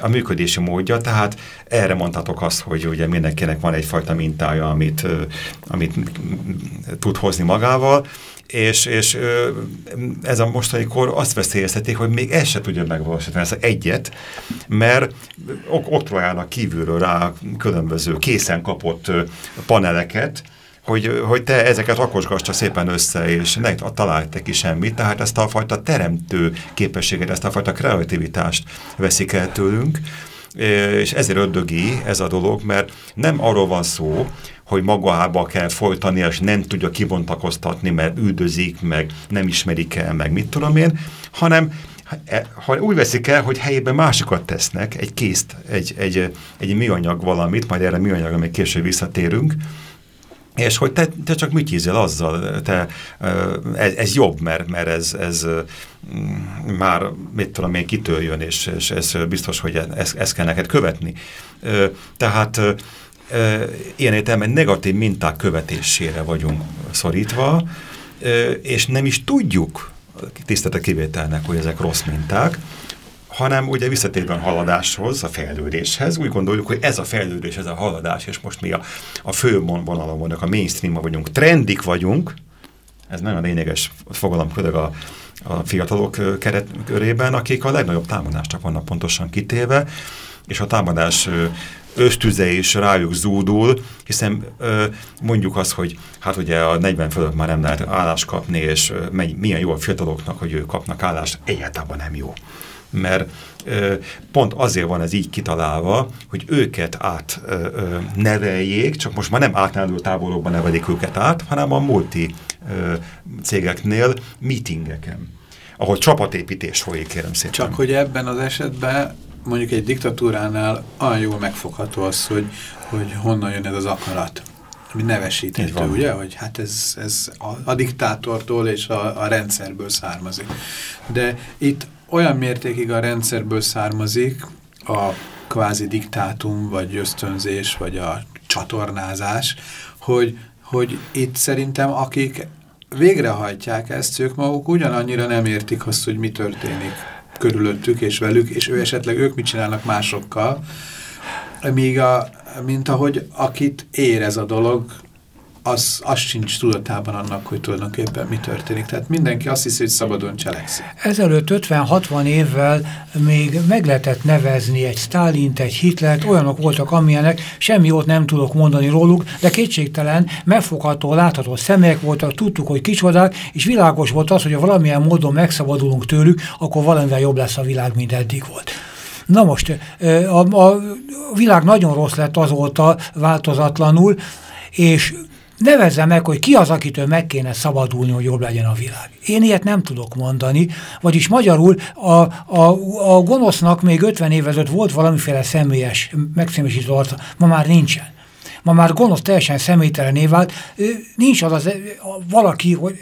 a működési módja, tehát erre mondhatok azt, hogy ugye mindenkinek van egyfajta mintája, amit, amit tud hozni magával, és, és ez a mostani kor azt veszélyeztetik, hogy még ezt se tudja megvalósítani, ezt egyet, mert ok oktrojálnak kívülről rá különböző készen kapott paneleket, hogy, hogy te ezeket rakosgass szépen össze, és ne találj te ki semmit. Tehát ezt a fajta teremtő képességet, ezt a fajta kreativitást veszik el tőlünk, és ezért ördögi ez a dolog, mert nem arról van szó, hogy magába kell folytani, és nem tudja kibontakoztatni, mert üldözik, meg nem ismerik el, meg mit tudom én, hanem e, ha úgy veszik el, hogy helyében másokat tesznek, egy készt, egy, egy, egy műanyag valamit, majd erre műanyagra még később visszatérünk, és hogy te, te csak mit ízel azzal, te, ez, ez jobb, mert, mert ez, ez már, mit tudom én, kitől és, és ez biztos, hogy ezt, ezt kell neked követni. Tehát ilyen értelemben negatív minták követésére vagyunk szorítva, és nem is tudjuk, tisztete kivételnek, hogy ezek rossz minták, hanem ugye visszatérve a haladáshoz, a fejlődéshez, úgy gondoljuk, hogy ez a fejlődés, ez a haladás, és most mi a, a fő vonalon vannak, a mainstreamban vagyunk, trendik vagyunk, ez nagyon lényeges fogalom főleg a, a fiatalok keret körében, akik a legnagyobb támadásnak vannak pontosan kitéve, és a támadás ösztüze is rájuk zúdul, hiszen ö, mondjuk azt, hogy hát ugye a 40 fölött már nem lehet állást kapni, és ö, milyen jó a fiataloknak, hogy ők kapnak állást, egyáltalán nem jó mert pont azért van ez így kitalálva, hogy őket át neveljék, csak most már nem átnevelő táborokban nevelik őket át, hanem a multi cégeknél meetingeken, ahol csapatépítés folyik, kérem szépen. Csak hogy ebben az esetben mondjuk egy diktatúránál olyan jól megfogható az, hogy, hogy honnan jön ez az akarat ami nevesíthető, ugye, hogy hát ez, ez a, a diktátortól és a, a rendszerből származik. De itt olyan mértékig a rendszerből származik a kvázi diktátum, vagy ösztönzés, vagy a csatornázás, hogy, hogy itt szerintem akik végrehajtják ezt, ők maguk ugyanannyira nem értik azt, hogy mi történik körülöttük és velük, és ő esetleg ők mit csinálnak másokkal, míg a, mint ahogy akit ér ez a dolog, az, az sincs tudatában annak, hogy tulajdonképpen mi történik. Tehát mindenki azt hiszi, hogy szabadon cselekszik. Ezelőtt 50-60 évvel még meg lehetett nevezni egy Stalint, egy Hitlert, olyanok voltak, amilyenek, semmi jót nem tudok mondani róluk, de kétségtelen, megfogható, látható személyek voltak, tudtuk, hogy kicsodák, és világos volt az, hogy ha valamilyen módon megszabadulunk tőlük, akkor valamivel jobb lesz a világ, mint eddig volt. Na most, a, a világ nagyon rossz lett azóta változatlanul, és nevezze meg, hogy ki az, akitől meg kéne szabadulni, hogy jobb legyen a világ. Én ilyet nem tudok mondani, vagyis magyarul a, a, a gonosznak még 50 évvel ezelőtt volt valamiféle személyes, megszemélyesítő arca, ma már nincsen. Ma már gonosz teljesen személytelené vált, nincs az, az valaki, hogy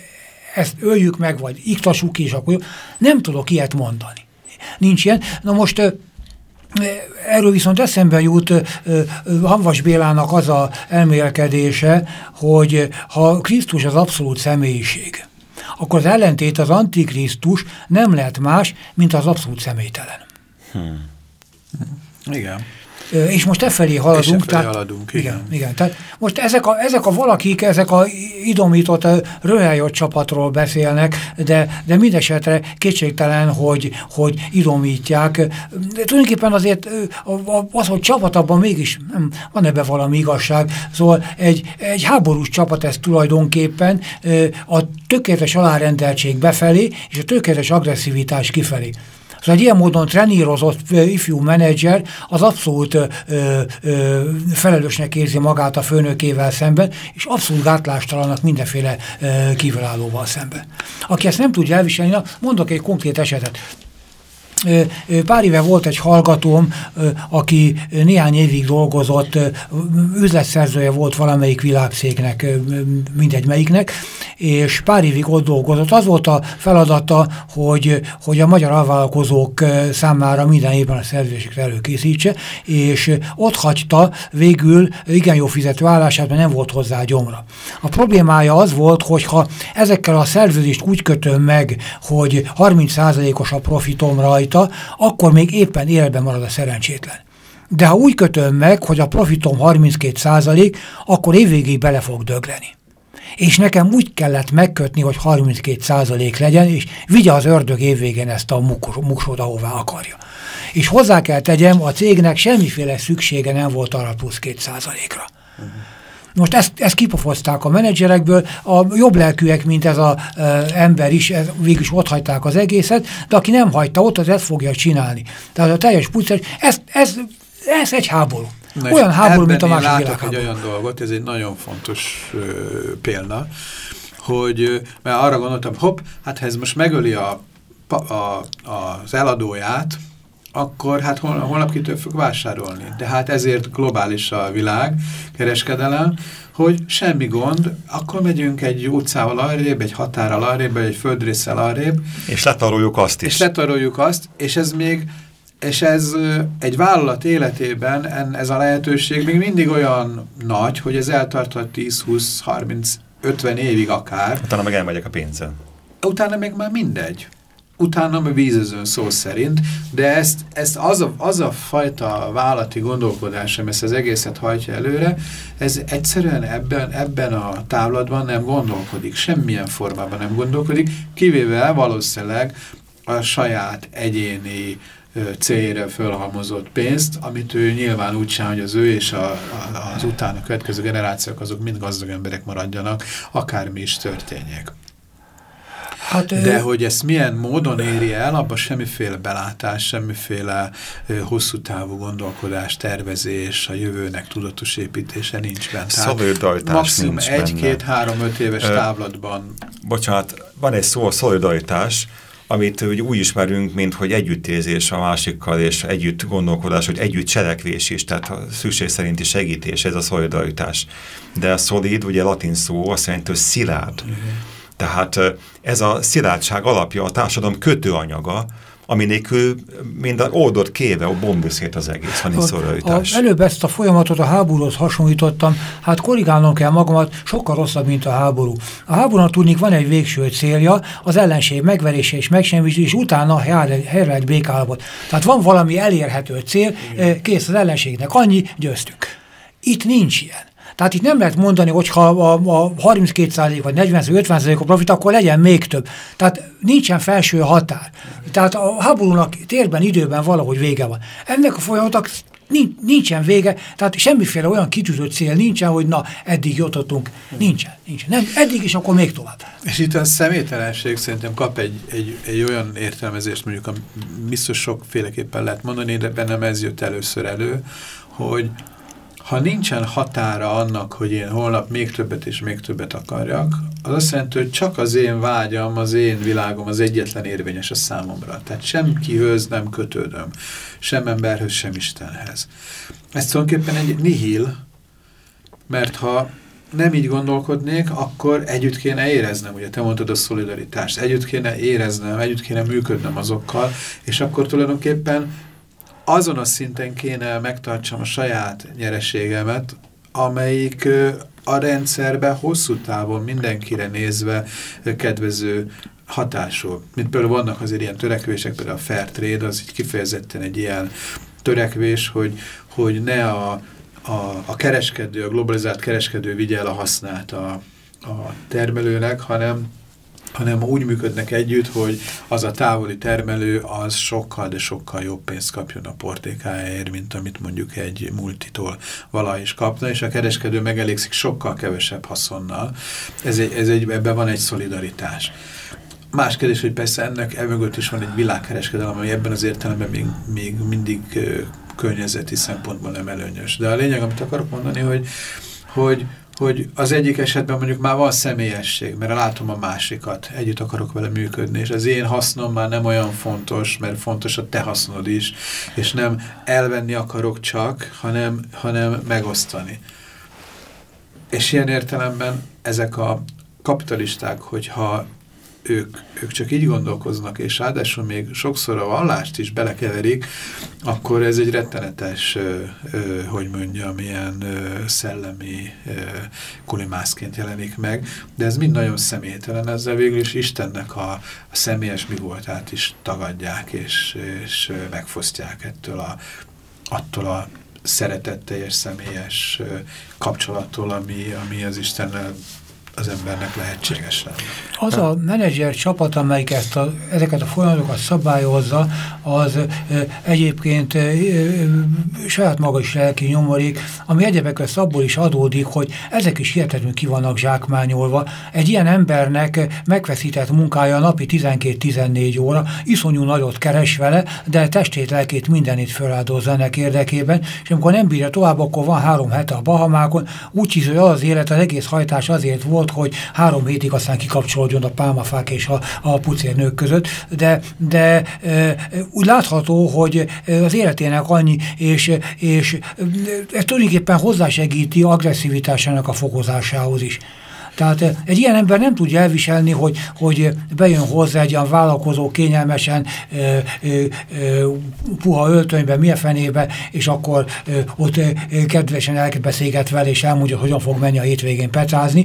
ezt öljük meg, vagy iktassuk ki, és akkor nem tudok ilyet mondani. Nincs ilyen. Na most Erről viszont eszembe jut Hanvas Bélának az a elmélkedése, hogy ha Krisztus az abszolút személyiség, akkor az ellentét az antikrisztus nem lehet más, mint az abszolút személytelen. Hmm. Igen. És most e felé haladunk. És e felé haladunk, igen. igen. igen. Tehát most ezek a, ezek a valakik, ezek a idomított röhelyott csapatról beszélnek, de, de mindesetre kétségtelen, hogy, hogy idomítják. De tulajdonképpen azért az, hogy csapat abban mégis nem, van ebben valami igazság. Szóval egy, egy háborús csapat ez tulajdonképpen a tökéletes alárendeltség befelé, és a tökéletes agresszivitás kifelé. Szóval egy ilyen módon trenírozott ifjú menedzser az abszolút ö, ö, felelősnek érzi magát a főnökével szemben, és abszolút gátlástalanak mindenféle ö, kívülállóval szemben. Aki ezt nem tudja elviselni, mondok egy konkrét esetet. Pár éve volt egy hallgatóm, aki néhány évig dolgozott, üzletszerzője volt valamelyik világszéknek, mindegy melyiknek, és pár évig ott dolgozott. Az volt a feladata, hogy, hogy a magyar alvállalkozók számára minden évben a szerződéseket előkészítse, és ott hagyta végül igen jó fizető állását, mert nem volt hozzá gyomra. A problémája az volt, hogy ha ezekkel a szerződést úgy kötöm meg, hogy 30%-os a profitom rajta, rajta, akkor még éppen életben marad a szerencsétlen. De ha úgy kötöm meg, hogy a profitom 32 százalék, akkor évvégig bele fog dögleni. És nekem úgy kellett megkötni, hogy 32 százalék legyen, és vigye az ördög évvégén ezt a muksot, ahová akarja. És hozzá kell tegyem, a cégnek semmiféle szüksége nem volt arra plusz 2 százalékra. Uh -huh. Most ezt, ezt kipofozták a menedzserekből, a jobb lelkűek, mint ez az ember is, ez, végülis ott hagyták az egészet, de aki nem hagyta ott, az ezt fogja csinálni. Tehát a teljes puccás, ez, ez, ez egy háború. Na olyan háború, mint a másik világháború. egy olyan dolgot, ez egy nagyon fontos ö, példa, hogy, mert arra gondoltam, hopp, hát ha ez most megöli a, a, az eladóját, akkor hát hol, holnap kitől fog vásárolni. De hát ezért globális a világ, kereskedelem, hogy semmi gond, akkor megyünk egy utcával arrébb, egy határral arrébb, egy földrészsel arrébb. És letaroljuk azt is. És letaroljuk azt, és ez még és ez egy vállalat életében ez a lehetőség még mindig olyan nagy, hogy ez eltarthat 10, 20, 30, 50 évig akár. Utána meg elmegyek a pénzen. Utána meg már mindegy utána a vízözön szó szerint, de ezt, ezt az, a, az a fajta vállati gondolkodás, ami ezt az egészet hajtja előre, ez egyszerűen ebben, ebben a távlatban nem gondolkodik, semmilyen formában nem gondolkodik, kivéve valószínűleg a saját egyéni céljára fölhalmozott pénzt, amit ő nyilván úgy sem, hogy az ő és a, a, az utána következő generációk azok mind gazdag emberek maradjanak, akármi is történjék. Hát, De hogy ezt milyen módon éri el, abban semmiféle belátás, semmiféle hosszú távú gondolkodás, tervezés, a jövőnek tudatos építése nincs benne. Szolidaritás Maximum egy, két, három, öt éves Ö, távlatban. Bocsánat, van egy szó, a szolidaritás, amit úgy, úgy ismerünk, mint hogy együttérzés a másikkal, és együtt gondolkodás, hogy együtt cselekvés is, tehát a szükség szerinti segítés, ez a szolidaritás. De a szolid, ugye latin szó, azt jelenti, hogy szilárd. Uh. -huh tehát ez a szilárdság alapja, a társadalom kötőanyaga, ami nélkül mind a oldott kéve, a bombösszét az egész, van is Előbb ezt a folyamatot a háborúhoz hasonlítottam, hát korrigálnom kell magamat, sokkal rosszabb, mint a háború. A háborúnak tudnik van egy végső célja, az ellenség megverése és megsemmisítés, és utána helyre egy békállapot. Tehát van valami elérhető cél, kész az ellenségnek, annyi, győztünk. Itt nincs ilyen. Tehát itt nem lehet mondani, hogy ha a, a 32% vagy 40-50% a profit, akkor legyen még több. Tehát nincsen felső határ. Tehát a háborúnak térben, időben valahogy vége van. Ennek a folyamatnak nincsen vége, tehát semmiféle olyan kitűzött cél nincsen, hogy na, eddig jutottunk. Nincsen, nincsen. Nem, eddig is, akkor még tovább. És itt a személytelenség szerintem kap egy, egy, egy olyan értelmezést, mondjuk a biztos sokféleképpen lehet mondani, de bennem ez jött először elő, hogy ha nincsen határa annak, hogy én holnap még többet és még többet akarjak, az azt jelenti, hogy csak az én vágyam, az én világom az egyetlen érvényes a számomra. Tehát semkihöz nem kötődöm, sem emberhöz, sem Istenhez. Ez tulajdonképpen egy nihil, mert ha nem így gondolkodnék, akkor együtt kéne éreznem, ugye te mondtad a szolidaritást, együtt kéne éreznem, együtt kéne működnem azokkal, és akkor tulajdonképpen azon a szinten kéne megtartsam a saját nyereségemet, amelyik a rendszerben hosszú távon mindenkire nézve kedvező hatású. Mint például vannak azért ilyen törekvések, például a fair trade, az így kifejezetten egy ilyen törekvés, hogy, hogy ne a, a, a kereskedő, a globalizált kereskedő vigye el a hasznát a, a termelőnek, hanem hanem úgy működnek együtt, hogy az a távoli termelő az sokkal, de sokkal jobb pénzt kapjon a portékájáért, mint amit mondjuk egy multitól vala is kapna, és a kereskedő megelégszik sokkal kevesebb haszonnal. Ez egy, ez egy, ebben van egy szolidaritás. Más kérdés, hogy persze ennek emögött is van egy világkereskedelem, ami ebben az értelemben még, még mindig környezeti szempontból nem előnyös. De a lényeg, amit akarok mondani, hogy, hogy hogy az egyik esetben mondjuk már van személyesség, mert látom a másikat, együtt akarok vele működni, és az én hasznom már nem olyan fontos, mert fontos a te hasznod is, és nem elvenni akarok csak, hanem, hanem megosztani. És ilyen értelemben ezek a kapitalisták, hogyha ők, ők csak így gondolkoznak, és ráadásul még sokszor a vallást is belekeverik, akkor ez egy rettenetes, hogy mondjam, ilyen szellemi kulimászként jelenik meg, de ez mind nagyon személytelen, ezzel végül is Istennek a, a személyes mi voltát is tagadják, és, és megfosztják ettől a, attól a szeretetteljes, személyes kapcsolattól, ami, ami az Istennel az embernek lehetséges lenne. Az a menedzser csapat, amelyik ezt a, ezeket a folyamatokat szabályozza, az e, egyébként e, saját maga is lelki nyomorék, ami egyebek abból is adódik, hogy ezek is hihetetlenül ki vannak zsákmányolva. Egy ilyen embernek megfeszített munkája napi 12-14 óra, iszonyú nagyot keres vele, de testét, lelkét, mindenét feláldozza ennek érdekében, és amikor nem bírja tovább, akkor van három hete a Bahamákon, úgy hisz, hogy az élet, az egész hajtás azért volt, volt, hogy három hétig aztán kikapcsolódjon a pálmafák és a, a pucérnők között, de, de e, úgy látható, hogy az életének annyi, és, és ez tulajdonképpen hozzásegíti agresszivitásának a fokozásához is. Tehát egy ilyen ember nem tudja elviselni, hogy, hogy bejön hozzá egy olyan vállalkozó kényelmesen ö, ö, ö, puha öltönybe, milyen fenébe, és akkor ö, ott ö, kedvesen elbeszélget vele, és elmondja, hogy hogyan fog menni a hétvégén pecázni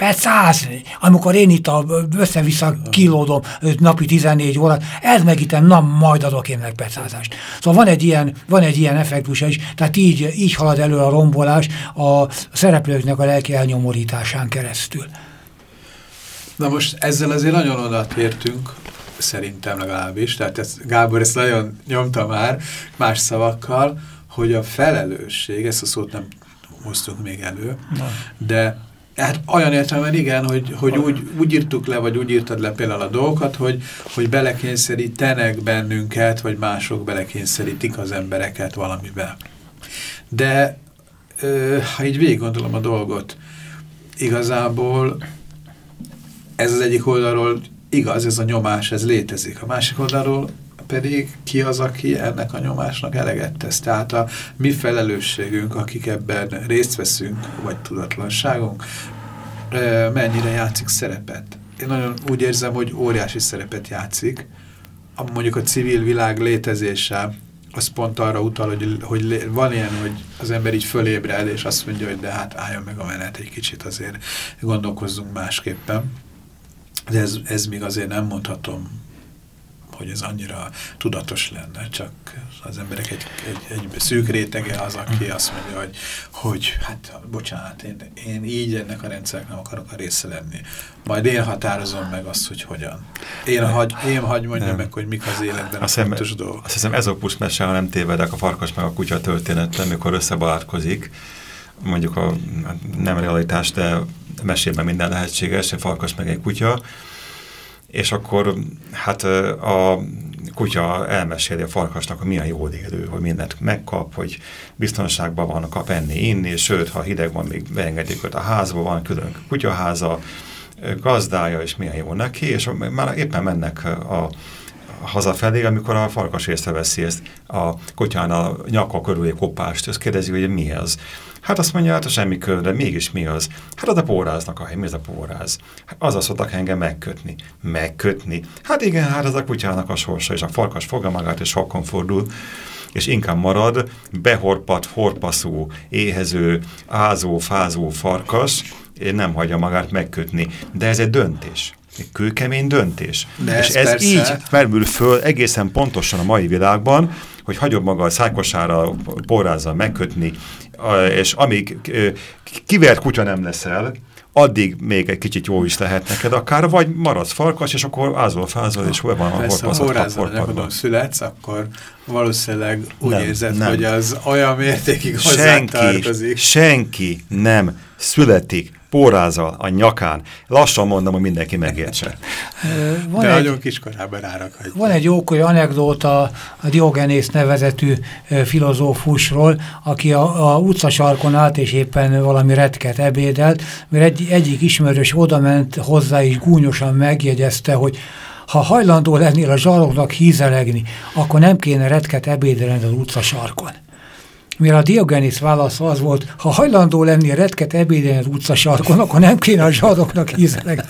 pecázni, amikor én itt össze-vissza kilódom napi 14 órát, ez meg itt nem majd adok én meg pecázást. Szóval van egy ilyen, van egy ilyen effektusa is, tehát így, így halad elő a rombolás a szereplőknek a lelki elnyomorításán keresztül. Na most ezzel azért nagyon oda tértünk, szerintem legalábbis, tehát ez, Gábor ezt nagyon nyomta már más szavakkal, hogy a felelősség, ezt a szót nem hoztuk még elő, Na. de Hát olyan értelemben igen, hogy, hogy úgy, úgy írtuk le, vagy úgy írtad le például a dolgokat, hogy, hogy belekényszerítenek bennünket, vagy mások belekényszerítik az embereket valamibe. De ha így végig gondolom a dolgot, igazából ez az egyik oldalról igaz, ez a nyomás, ez létezik. A másik oldalról pedig ki az, aki ennek a nyomásnak eleget tesz. Tehát a mi felelősségünk, akik ebben részt veszünk, vagy tudatlanságunk, mennyire játszik szerepet. Én nagyon úgy érzem, hogy óriási szerepet játszik. Mondjuk a civil világ létezése, az pont arra utal, hogy, hogy van ilyen, hogy az ember így fölébred, és azt mondja, hogy de hát álljon meg a menet egy kicsit, azért gondolkozzunk másképpen. De ez, ez még azért nem mondhatom hogy ez annyira tudatos lenne, csak az emberek egy, egy, egy szűk rétege az, aki azt mondja, hogy, hogy hát bocsánat, én, én így ennek a rendszernek nem akarok a része lenni. Majd én határozom meg azt, hogy hogyan. Én hagy, én hagy mondjam meg, hogy mik az életben azt a fontos dolgok. Azt hiszem ez a mese, ha nem tévedek, a farkas meg a kutya történetben, amikor összebarátkozik, mondjuk a nem realitás, de mesében minden lehetséges, egy farkas meg egy kutya, és akkor hát a kutya elmeséli a farkasnak, hogy milyen jól élő, hogy mindent megkap, hogy biztonságban van, kap enni, inni, sőt, ha hideg van, még beengedik őt a házba, van külön kutyaháza, gazdája, és milyen jó neki, és már éppen mennek a hazafelé, amikor a farkas észreveszi ezt a kutyán a nyaka körüli kopást, és kérdezi, hogy mi ez. Hát azt mondja, hát a semmi körre, mégis mi az? Hát az a póráznak a hely, mi az a póráz? Hát az szoktak engem megkötni. Megkötni? Hát igen, hát az a kutyának a sorsa, és a farkas fogja magát, és sokkon fordul, és inkább marad behorpat, horpaszú, éhező, ázó, fázó farkas, és nem hagyja magát megkötni. De ez egy döntés. Egy kőkemény döntés. De és ez, ez így merül föl egészen pontosan a mai világban, hogy hagyod maga a szájkosára porrázzal megkötni, és amíg kivert kutya nem leszel, addig még egy kicsit jó is lehet neked akár, vagy maradsz farkas, és akkor ázol, fázol, és hol van a horpaszat a születsz, akkor valószínűleg úgy nem, érzed, nem. hogy az olyan mértékig senki, Senki nem születik pórázal a nyakán. Lassan mondom, hogy mindenki megértse. Van De egy, nagyon kiskorában rárakhatja. Van egy jókori anekdóta a Diogenész nevezetű filozófusról, aki a, a utcasarkon állt, és éppen valami retket ebédelt, mert egy, egyik ismerős odament hozzá, és gúnyosan megjegyezte, hogy ha hajlandó lennél a zsaroknak hízelegni, akkor nem kéne retket ebédelni az utcasarkon. Mire a Diogenész válasz az volt, ha hajlandó lenni retket ebédelni az utcasarkon, akkor nem kéne a zsadoknak hízeleg.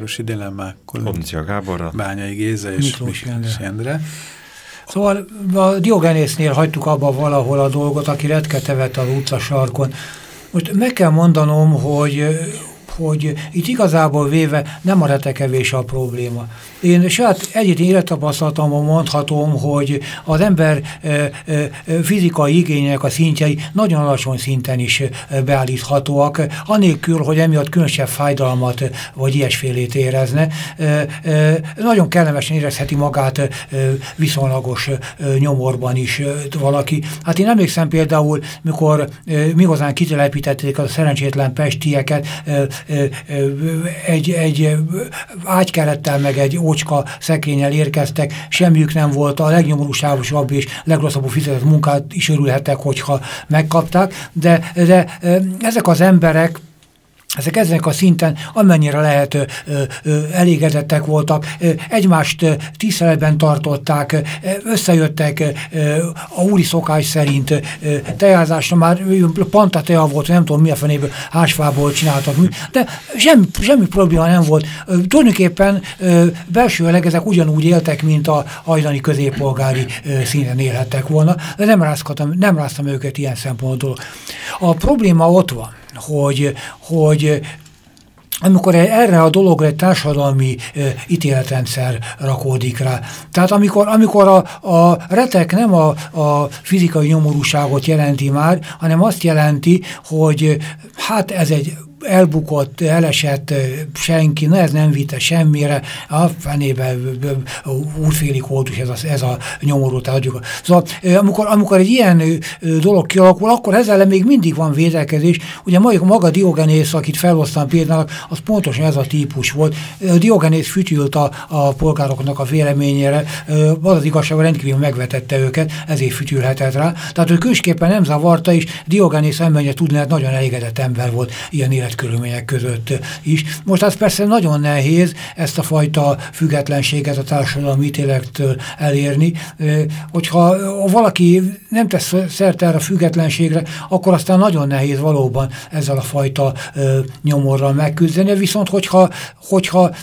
Nagyvárosi dilemmákkal. Koncia Gáborra. Bányai Géza és Miklós Jendre. Szóval a Diogenésznél hagytuk abba valahol a dolgot, aki retketevet az utcasarkon. Most meg kell mondanom, hogy hogy itt igazából véve nem a retekevés a probléma. Én saját egyetlen élettapasztalatomban mondhatom, hogy az ember fizikai igények a szintjei nagyon alacsony szinten is beállíthatóak, anélkül, hogy emiatt különösebb fájdalmat vagy ilyesfélét érezne. Nagyon kellemesen érezheti magát viszonylagos nyomorban is valaki. Hát én emlékszem például, mikor mi hozzánk kitelepítették a szerencsétlen pestieket, egy, egy ágykerettel meg egy ócska szekrényel érkeztek, semmiük nem volt, a legnyomorúságosabb és legrosszabbul fizetett munkát is örülhettek, hogyha megkapták, de, de ezek az emberek ezek ezen a szinten amennyire lehet ö, ö, elégedettek voltak, ö, egymást ö, tiszteletben tartották, ö, összejöttek ö, a úri szokás szerint ö, tejázásra, már panta teja volt, nem tudom mi a fenéből, hásfából csináltak, de semmi, semmi probléma nem volt. Ö, tulajdonképpen ö, belsőleg ezek ugyanúgy éltek, mint a hajdani középpolgári ö, szinten élhettek volna, de nem ráztam, nem ráztam őket ilyen szempontból. A probléma ott van hogy, hogy amikor erre a dologra egy társadalmi e, ítéletrendszer rakódik rá. Tehát amikor, amikor a, a retek nem a, a fizikai nyomorúságot jelenti már, hanem azt jelenti, hogy hát ez egy elbukott, elesett senki, na ez nem vitte semmire, a fenébe úrféli kódus ez a, ez a nyomorult adjuk. Szóval amikor, amikor egy ilyen dolog kialakul, akkor ezzel még mindig van védekezés. Ugye maga, Diogenész, akit felhoztam például, az pontosan ez a típus volt. Diogenész fütyült a, a polgároknak a véleményére, az az igazság, rendkívül megvetette őket, ezért fütyülhetett rá. Tehát hogy külsképpen nem zavarta, és Diogenész emberje tudni, hát nagyon elégedett ember volt ilyen élet életkörülmények között is. Most az persze nagyon nehéz ezt a fajta függetlenséget a társadalmi ítélektől elérni. Hogyha valaki nem tesz szert erre a függetlenségre, akkor aztán nagyon nehéz valóban ezzel a fajta nyomorral megküzdeni. Viszont hogyha, hogyha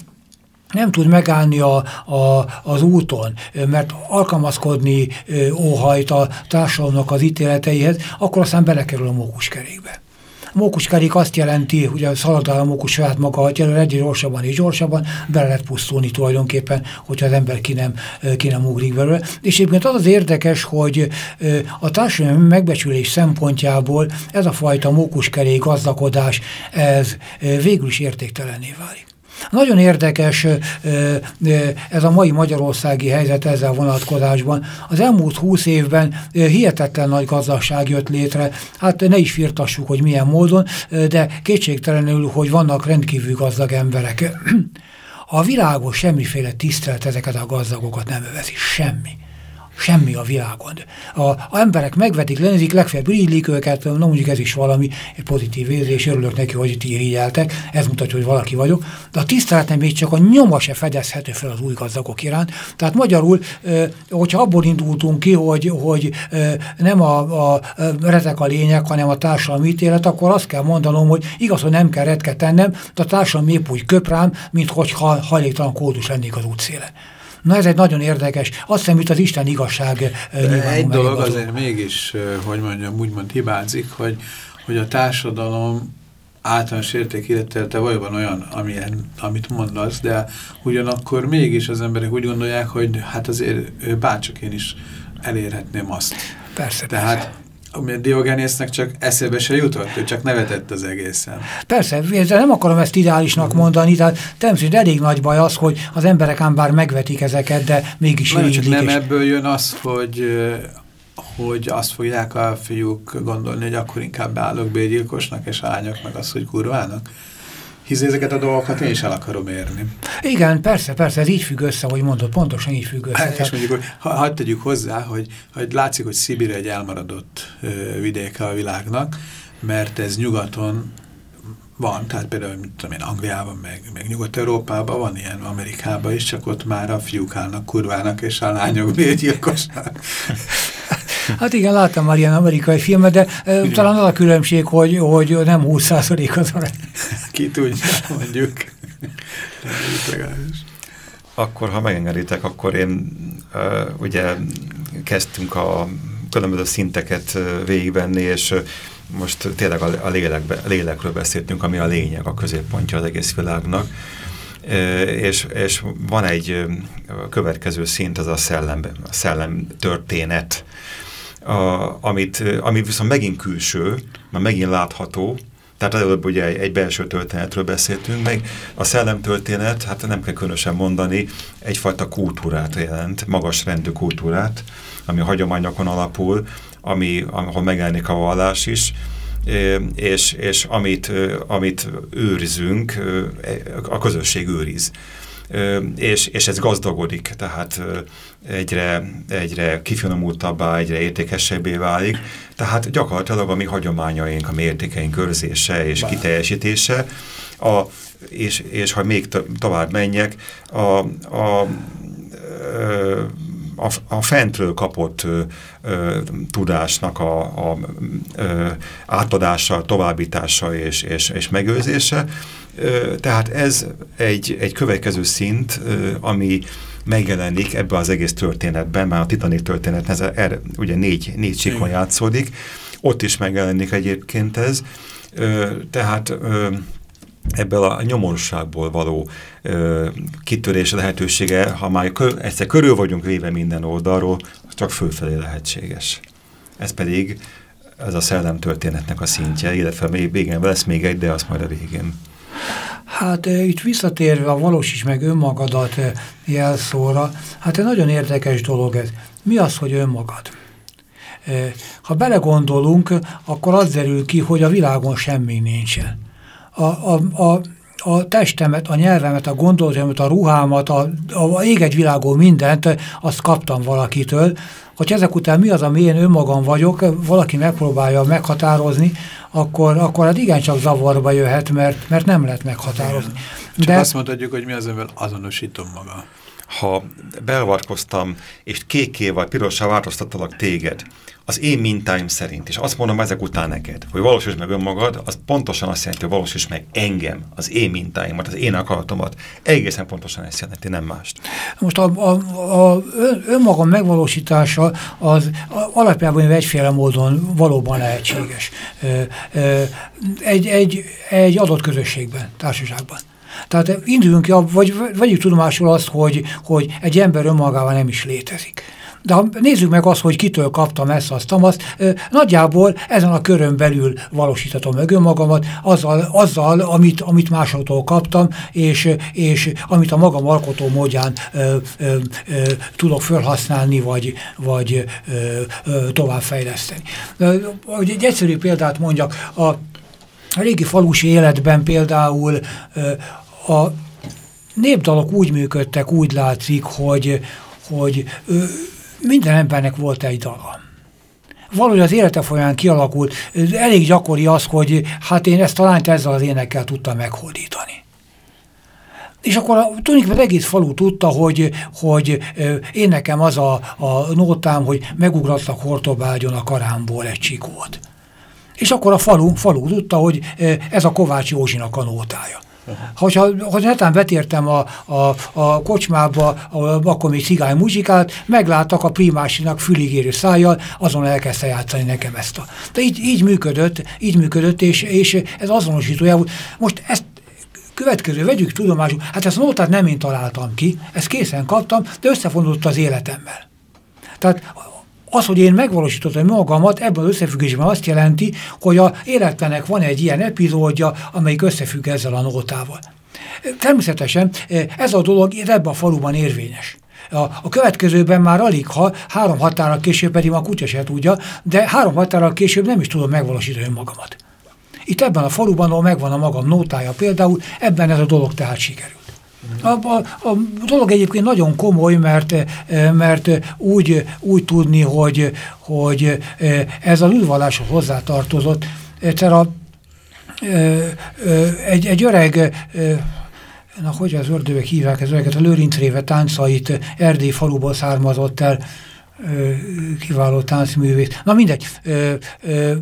nem tud megállni a, a, az úton, mert alkalmazkodni óhajt a társadalomnak az ítéleteihez, akkor aztán belekerül a mókuskerékbe. Mókuskerék azt jelenti, hogy a szaladál mókus saját maga hagyja, egyre gyorsabban és gyorsabban bele lehet pusztulni tulajdonképpen, hogyha az ember ki nem, ki nem ugrik belőle. És egyébként az az érdekes, hogy a társadalmi megbecsülés szempontjából ez a fajta mókuskerék gazdagodás, ez végül is értéktelenné válik. Nagyon érdekes ez a mai magyarországi helyzet ezzel vonatkozásban. Az elmúlt húsz évben hihetetlen nagy gazdaság jött létre, hát ne is firtassuk, hogy milyen módon, de kétségtelenül, hogy vannak rendkívül gazdag emberek. *clears throat* A világos semmiféle tisztelet ezeket a gazdagokat nem övezi, semmi. Semmi a világon. A, a emberek megvetik, lenézik, legfeljebb irigylik őket, na mondjuk ez is valami, egy pozitív érzés, örülök neki, hogy itt irigyeltek, ez mutatja, hogy valaki vagyok, de a tiszteletem még csak a nyoma se fedezhető fel az új gazdagok iránt. Tehát magyarul, hogyha abból indultunk ki, hogy, hogy nem a, a retek a lényeg, hanem a társadalmi ítélet, akkor azt kell mondanom, hogy igaz, hogy nem kell retket tennem, de a társadalom épp úgy köp rám, mint hogyha hajléktalan kódus lennék az útszélen. Na ez egy nagyon érdekes, azt hiszem, itt az Isten igazság Egy dolog azért mégis, hogy mondjam, úgymond hibázik, hogy, hogy a társadalom általános értékélete valóban olyan, amilyen, amit mondasz, de ugyanakkor mégis az emberek úgy gondolják, hogy hát azért bárcsak én is elérhetném azt. Persze, Tehát persze ami Diogenésznek csak eszébe se jutott, ő csak nevetett az egészen. Persze, de nem akarom ezt ideálisnak mm. mondani, tehát természetesen elég nagy baj az, hogy az emberek ám bár megvetik ezeket, de mégis Nem, csak nem és... ebből jön az, hogy hogy azt fogják a fiúk gondolni, hogy akkor inkább beállok bérgyilkosnak, és a lányok meg az, hogy kurvának hisz ezeket a dolgokat én is el akarom érni. Igen, persze, persze, ez így függ össze, hogy mondod, pontosan így függ össze. Hát, és mondjuk, hogy ha, hagyd tegyük hozzá, hogy, hogy látszik, hogy Szibir egy elmaradott ö, vidéke a világnak, mert ez nyugaton van, tehát például, mint tudom én, Angliában, meg, meg Nyugat-Európában van ilyen, Amerikában is, csak ott már a fiúk állnak kurvának, és a lányok védgyilkosnak. *laughs* Hát igen, láttam már ilyen amerikai filmet, de uh, talán az a különbség, hogy, hogy nem 20% az arány. *laughs* Ki tudja, mondjuk. akkor, ha megengeditek, akkor én uh, ugye kezdtünk a különböző szinteket végigvenni, és most tényleg a, a, lélekbe, a lélekről beszéltünk, ami a lényeg, a középpontja az egész világnak. És, és van egy következő szint, az a szellem, a szellem történet, a, amit, ami viszont megint külső, mert megint látható, tehát előbb ugye egy, belső történetről beszéltünk, meg. A szellemtörténet, hát nem kell különösen mondani, egyfajta kultúrát jelent, magas rendű kultúrát, ami hagyományokon alapul, ami, ahol megjelenik a vallás is, és, és amit, amit őrizünk, a közösség őriz. És, és ez gazdagodik, tehát egyre, egyre kifinomultabbá, egyre értékesebbé válik. Tehát gyakorlatilag a mi hagyományaink, a mi értékeink őrzése és kiteljesítése, a, és, és ha még tovább menjek, a, a, a, a fentről kapott ö, ö, tudásnak a, a ö, átadása, továbbítása és, és, és megőrzése. Ö, tehát ez egy, egy következő szint, ö, ami megjelenik ebbe az egész történetben, már a Titanic történet, ez erre, ugye négy, négy csíkon játszódik, ott is megjelenik egyébként ez, ö, tehát ö, ebből a nyomorúságból való ö, kitörés lehetősége, ha már kö, egyszer körül vagyunk véve minden oldalról, csak fölfelé lehetséges. Ez pedig ez a szellem történetnek a szintje, illetve még végén lesz még egy, de az majd a végén. Hát itt visszatérve a valós is meg önmagadat jelszóra, hát egy nagyon érdekes dolog ez. Mi az, hogy önmagad? Ha belegondolunk, akkor az derül ki, hogy a világon semmi nincsen. A, a, a, a testemet, a nyelvemet, a gondolatomat, a ruhámat, a, a ég egy világon mindent, azt kaptam valakitől, hogy ezek után mi az, ami én önmagam vagyok, valaki megpróbálja meghatározni, akkor, akkor hát igencsak zavarba jöhet, mert, mert nem lehet meghatározni. Csak De... azt mondhatjuk, hogy mi az, amivel azonosítom magam. Ha belvarkoztam, és kékké vagy pirossá változtattalak téged, az én mintáim szerint, és azt mondom ezek után neked, hogy valósíts meg önmagad, az pontosan azt jelenti, hogy valósíts meg engem, az én mintáimat, az én akaratomat. Egészen pontosan ezt jelenti, nem mást. Most a, a, a önmagam megvalósítása az alapjában egyféle módon valóban lehetséges. Egy, egy, egy adott közösségben, társaságban. Tehát induljunk ki, vagy vegyük tudomásul azt, hogy, hogy egy ember önmagával nem is létezik. De ha nézzük meg azt, hogy kitől kaptam ezt, azt, azt nagyjából ezen a körön belül valósíthatom meg önmagamat, azzal, azzal amit, amit másoktól kaptam, és, és amit a magam alkotó módján ö, ö, ö, tudok felhasználni, vagy, vagy ö, ö, továbbfejleszteni. Hogy egy egyszerű példát mondjak, a régi falusi életben például ö, a népdalok úgy működtek, úgy látszik, hogy, hogy minden embernek volt egy dala. Valahogy az élete folyamán kialakult, elég gyakori az, hogy hát én ezt a lányt ezzel az énekkel tudtam meghódítani. És akkor tulajdonképpen egész falu tudta, hogy, hogy én nekem az a, a nótám, hogy megugrattak hortobágyon a karámból egy csikót. És akkor a falu, falu tudta, hogy ez a Kovács Józsinak a nótája. Hogyha, ha netán betértem a, a, a kocsmába, ahol akkor még cigány muzsikát, megláttak a primásinak füligérő szájjal, azon elkezdte játszani nekem ezt a. De így, így működött, így működött, és, és ez azonosítója volt. Most ezt következő, vegyük tudomásul, hát ezt a nótát nem én találtam ki, ezt készen kaptam, de összefonódott az életemmel. Tehát az, hogy én megvalósítottam magamat, ebben az összefüggésben azt jelenti, hogy a életlenek van egy ilyen epizódja, amelyik összefügg ezzel a nótával. Természetesen ez a dolog ebben a faluban érvényes. A, a következőben már alig, ha három határral később pedig a kutya se tudja, de három határral később nem is tudom megvalósítani magamat. Itt ebben a faluban, ahol megvan a magam nótája például, ebben ez a dolog tehát sikerül. A, a, a dolog egyébként nagyon komoly, mert, mert úgy, úgy tudni, hogy, hogy ez a lülvalláshoz hozzátartozott. Egyszer a, egy, egy öreg na hogy az ördögek hívják ez öreget, a Lőrincréve táncait Erdély faluból származott el, kiváló táncművész. Na mindegy, ö, ö,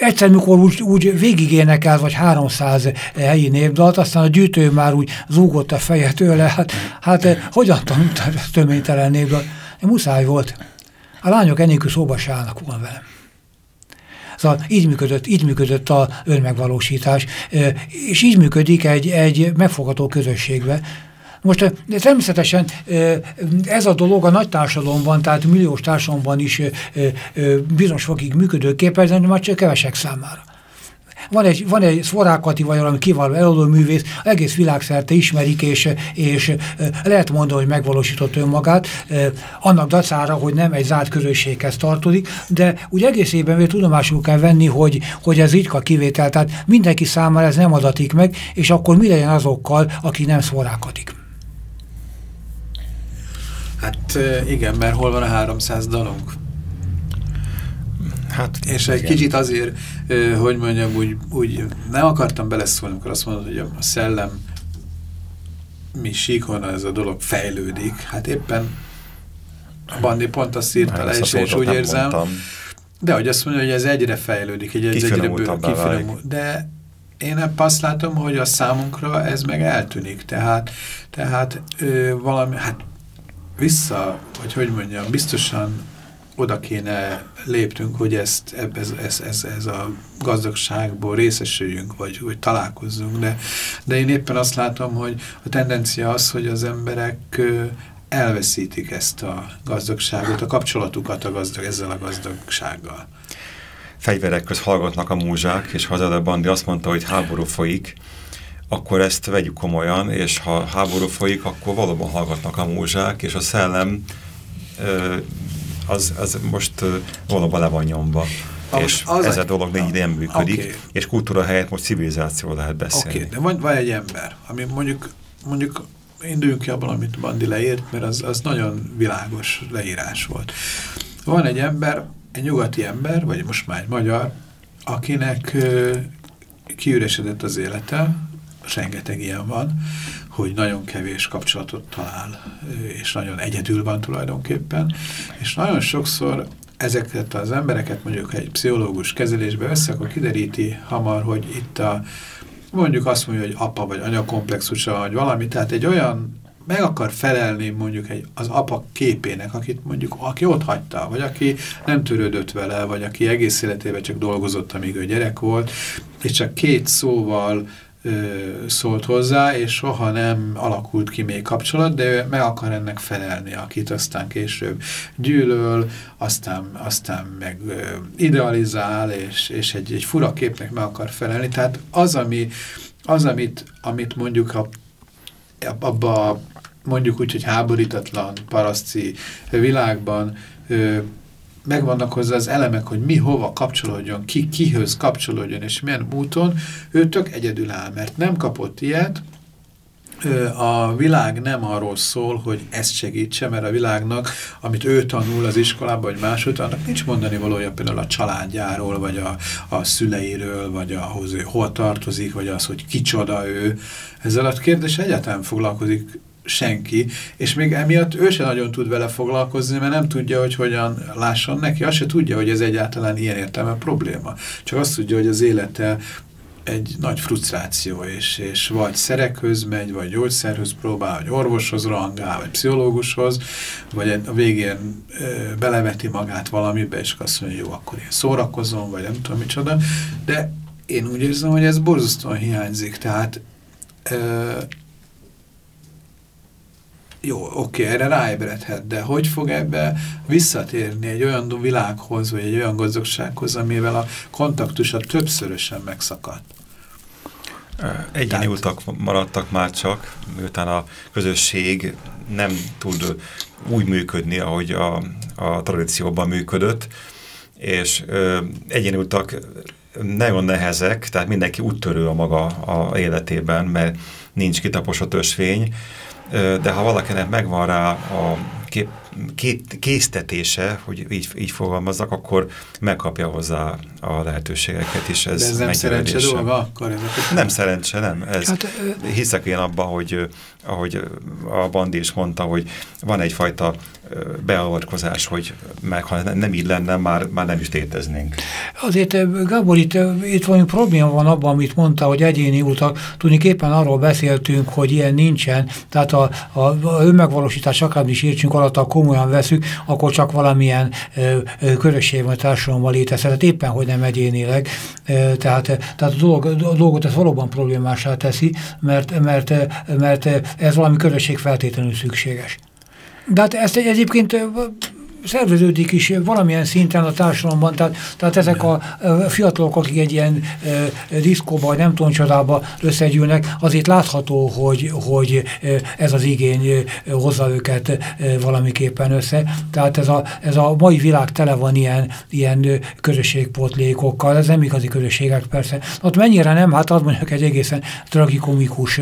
egyszer, mikor úgy, úgy végigénekelt, vagy 300 helyi népdalt, aztán a gyűjtő már úgy zúgott a feje tőle, hát, hát hogyan tanult töménytelen népdalt? Muszáj volt. A lányok ennélkül szóba se állnak volna velem. Szóval így működött, így működött a önmegvalósítás, és így működik egy, egy megfogható közösségbe. Most természetesen ez a dolog a nagy társadalomban, tehát milliós társadalomban is bizonyos fokig működőképes, de már csak kevesek számára. Van egy, van egy Szvorákati vagy valami kiváló eladó művész, egész világszerte ismerik, és, és lehet mondani, hogy megvalósított önmagát, annak dacára, hogy nem egy zárt közösséghez tartozik, de úgy egész évben tudomásul kell venni, hogy, hogy ez ritka kivétel, tehát mindenki számára ez nem adatik meg, és akkor mi legyen azokkal, akik nem szvorákatik. Hát igen, mert hol van a 300 dalunk? Hát, és igen. egy kicsit azért, hogy mondjam, úgy, úgy nem akartam beleszólni, amikor azt mondod, hogy a szellem mi síkon ez a dolog fejlődik. Hát éppen a Bandi pont azt írta le, és, és úgy érzem, mondtam. de hogy azt mondja, hogy ez egyre fejlődik, hogy ez egyre bő, De én azt látom, hogy a számunkra ez meg eltűnik. Tehát, tehát ö, valami, hát vissza, vagy hogy mondjam, biztosan oda kéne léptünk, hogy ezt, ez, ez, ez, ez a gazdagságból részesüljünk, vagy hogy találkozzunk, de, de én éppen azt látom, hogy a tendencia az, hogy az emberek elveszítik ezt a gazdagságot, a kapcsolatukat a gazdag, ezzel a gazdagsággal. Fegyverek köz hallgatnak a múzsák, és Hazada Bandi azt mondta, hogy háború folyik, akkor ezt vegyük komolyan, és ha háború folyik, akkor valóban hallgatnak a múzsák, és a szellem az, az most valóban le van nyomva. Na, és az ez a, a dolog így nem működik, okay. és kultúra helyett most civilizáció lehet beszélni. Oké, okay, de van, van egy ember, ami mondjuk, mondjuk induljunk ki abban, amit Bandi leírt, mert az, az nagyon világos leírás volt. Van egy ember, egy nyugati ember, vagy most már egy magyar, akinek kiüresedett az élete, rengeteg ilyen van, hogy nagyon kevés kapcsolatot talál, és nagyon egyedül van tulajdonképpen, és nagyon sokszor ezeket az embereket mondjuk egy pszichológus kezelésbe veszi, akkor kideríti hamar, hogy itt a mondjuk azt mondja, hogy apa vagy anya komplexusa, vagy valami, tehát egy olyan meg akar felelni mondjuk egy, az apa képének, akit mondjuk, aki ott hagyta, vagy aki nem törődött vele, vagy aki egész életében csak dolgozott, amíg ő gyerek volt, és csak két szóval szólt hozzá, és soha nem alakult ki még kapcsolat, de ő meg akar ennek felelni, akit aztán később gyűlöl, aztán, aztán meg idealizál, és, és egy, egy fura képnek meg akar felelni. Tehát az, ami, az amit, amit mondjuk a, abba mondjuk úgy, hogy háborítatlan paraszti világban megvannak hozzá az elemek, hogy mi hova kapcsolódjon, ki kihöz kapcsolódjon, és milyen úton, ő tök egyedül áll, mert nem kapott ilyet, a világ nem arról szól, hogy ezt segítse, mert a világnak, amit ő tanul az iskolában, vagy máshogy, annak nincs mondani valója például a családjáról, vagy a, a szüleiről, vagy ahhoz ő hol tartozik, vagy az, hogy kicsoda ő. Ezzel a kérdés egyáltalán foglalkozik senki, és még emiatt ő se nagyon tud vele foglalkozni, mert nem tudja, hogy hogyan lásson neki, azt se tudja, hogy ez egyáltalán ilyen értelme probléma. Csak azt tudja, hogy az élete egy nagy frusztráció, és, és vagy szerekhöz megy, vagy gyógyszerhöz próbál, vagy orvoshoz rangál, vagy pszichológushoz, vagy a végén ö, beleveti magát valamibe, és azt mondja, jó, akkor én szórakozom, vagy nem tudom micsoda, de én úgy érzem, hogy ez borzasztóan hiányzik, tehát ö, jó, oké, erre ráébredhet, de hogy fog ebbe visszatérni egy olyan világhoz, vagy egy olyan gazdagsághoz, amivel a kontaktusa többszörösen megszakadt? Egyéni Tehát... utak maradtak már csak, miután a közösség nem tud úgy működni, ahogy a, a tradícióban működött, és ö, egyéni utak nagyon nehezek, tehát mindenki úttörő a maga a életében, mert nincs kitaposott ösvény, de ha valakinek megvan rá a kép, két, késztetése, hogy így, így fogalmazzak, akkor megkapja hozzá a lehetőségeket is. Ez, de ez nem szerencse dolga akkor? Ezeket nem szerencse, nem. Ez, hát, hiszek én abban, hogy ahogy a Bandi is mondta, hogy van egyfajta beavatkozás, hogy meg ha nem így lenne, már, már nem is téteznénk. Azért Gábor, itt, itt valami probléma van abban, amit mondta, hogy egyéni utak. Tulajdonképpen arról beszéltünk, hogy ilyen nincsen, tehát a, a, a önmegvalósítás akár is értsünk alatt, ha komolyan veszük, akkor csak valamilyen közösség vagy társadalomban létezhet, tehát éppen, hogy nem egyénileg. Ö, tehát tehát a, dolog, a dolgot ez valóban problémásá teszi, mert, mert, mert ez valami közösség feltétlenül szükséges. De hát ezt egyébként szerveződik is valamilyen szinten a társadalomban, tehát, tehát ezek a fiatalok, akik egy ilyen e, diszkóba, nem tudom csodába összegyűlnek, azért látható, hogy, hogy ez az igény hozza őket valamiképpen össze. Tehát ez a, ez a mai világ tele van ilyen, ilyen közösségpotlékokkal, ez nem igazi közösségek persze. Ott mennyire nem, hát az mondjuk egy egészen tragikomikus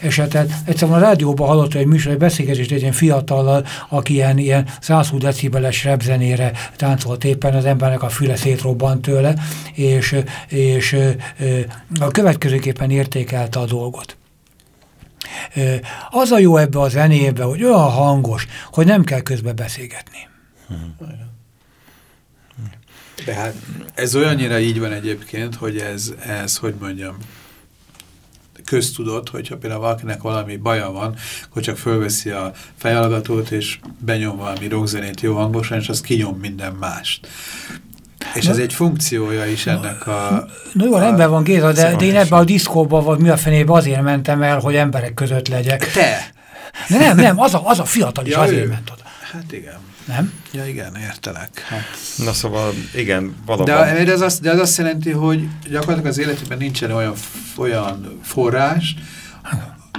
esetet. Egyszerűen a rádióban hallott egy műsor, egy beszélgetést egy ilyen fiatallal, aki ilyen, ilyen 120 decibeles repzenére táncolt éppen, az embernek a füle szétrobbant tőle, és, és a következőképpen értékelte a dolgot. Az a jó ebbe a zenébe, hogy olyan hangos, hogy nem kell közbe beszélgetni. De hát ez olyannyira így van egyébként, hogy ez, ez hogy mondjam, köztudott, hogyha például valakinek valami baja van, akkor csak fölveszi a fejhallgatót, és benyom valami rockzenét jó hangosan, és az kinyom minden mást. És Na, ez egy funkciója is ennek a... Na jó, rendben van Géza, de, de én ebbe a diszkóba, vagy mi a fenébe azért mentem el, hogy emberek között legyek. Te! De nem, nem, az a, az a fiatal is ja, azért ő. ment oda. Hát igen. Nem? Ja, igen, értelek. Hát. Na szóval, igen, valóban. De, de, ez azt, de ez azt jelenti, hogy gyakorlatilag az életében nincsen olyan, olyan forrás,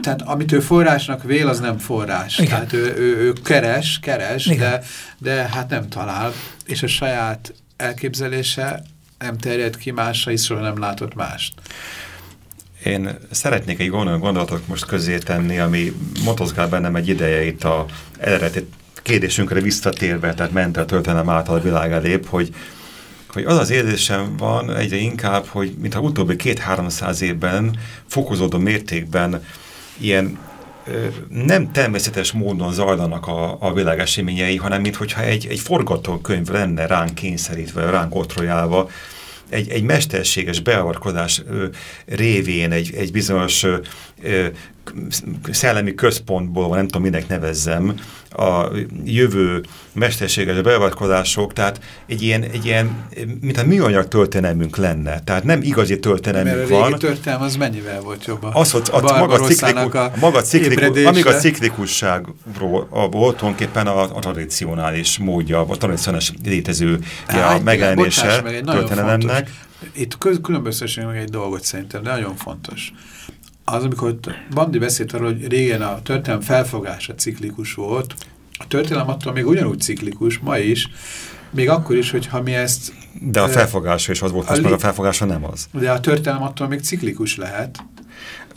tehát amit ő forrásnak vél, az nem forrás. Igen. Tehát ő, ő, ő keres, keres, de, de hát nem talál, és a saját elképzelése nem terjed ki másra, és soha nem látott mást. Én szeretnék egy gondolatot most közé tenni, ami motozgál bennem egy ideje itt a eredeti kérdésünkre visszatérve, tehát ment a történelem által a világ elébb, hogy, hogy az az érzésem van egyre inkább, hogy mintha utóbbi két-háromszáz évben fokozódó mértékben ilyen nem természetes módon zajlanak a, a világ eseményei, hanem mintha egy, egy forgatókönyv lenne ránk kényszerítve, ránk otrojálva, egy, egy mesterséges beavatkozás révén egy, egy bizonyos ö, szellemi központból, nem tudom, minek nevezzem, a jövő mesterséges beavatkozások, tehát egy ilyen, egy ilyen mint a műanyag történelmünk lenne. Tehát nem igazi történelmünk Mert van. A régi történelm az mennyivel volt jobb? Az, hogy a, a maga, ciklikus, a maga ciklikus, amíg a ciklikusságról volt tulajdonképpen a, a tradicionális módja, a tradicionális létező hát, megjelenése történelemnek. Itt különböztessünk meg egy dolgot szerintem, de nagyon fontos az, amikor Bandi beszélt arról, hogy régen a történelem felfogása ciklikus volt, a történelem attól még ugyanúgy ciklikus, ma is, még akkor is, hogyha mi ezt... De a felfogása is az volt, most meg a felfogása nem az. De a történelem attól még ciklikus lehet.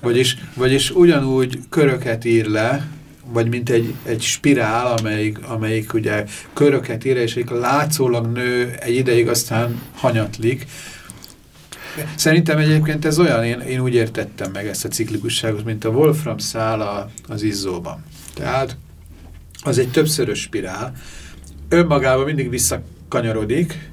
Vagyis, vagyis ugyanúgy köröket ír le, vagy mint egy, egy spirál, amelyik, amelyik ugye köröket ír, és látszólag nő, egy ideig aztán hanyatlik, Szerintem egyébként ez olyan, én, én úgy értettem meg ezt a ciklikusságot, mint a Wolfram szál az izzóban. Tehát az egy többszörös spirál, önmagában mindig visszakanyarodik,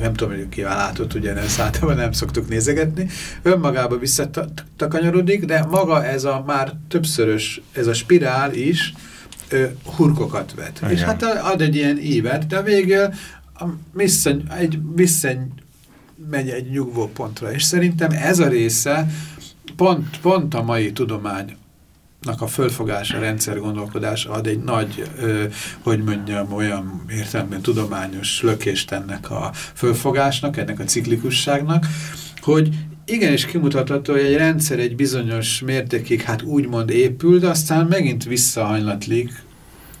nem tudom, hogy kivel látott, ugye ezt általában nem szoktuk nézegetni, önmagában visszakanyarodik, de maga ez a már többszörös, ez a spirál is ö, hurkokat vet. Igen. És hát ad egy ilyen ívet, de végül a visszany, egy visszany megy egy nyugvó pontra. És szerintem ez a része pont, pont a mai tudomány a fölfogása, rendszergondolkodás ad egy nagy, ö, hogy mondjam, olyan értelemben tudományos lökést ennek a fölfogásnak, ennek a ciklikusságnak, hogy igenis kimutatható, hogy egy rendszer egy bizonyos mértékig hát úgymond épül, de aztán megint visszahanylatlik,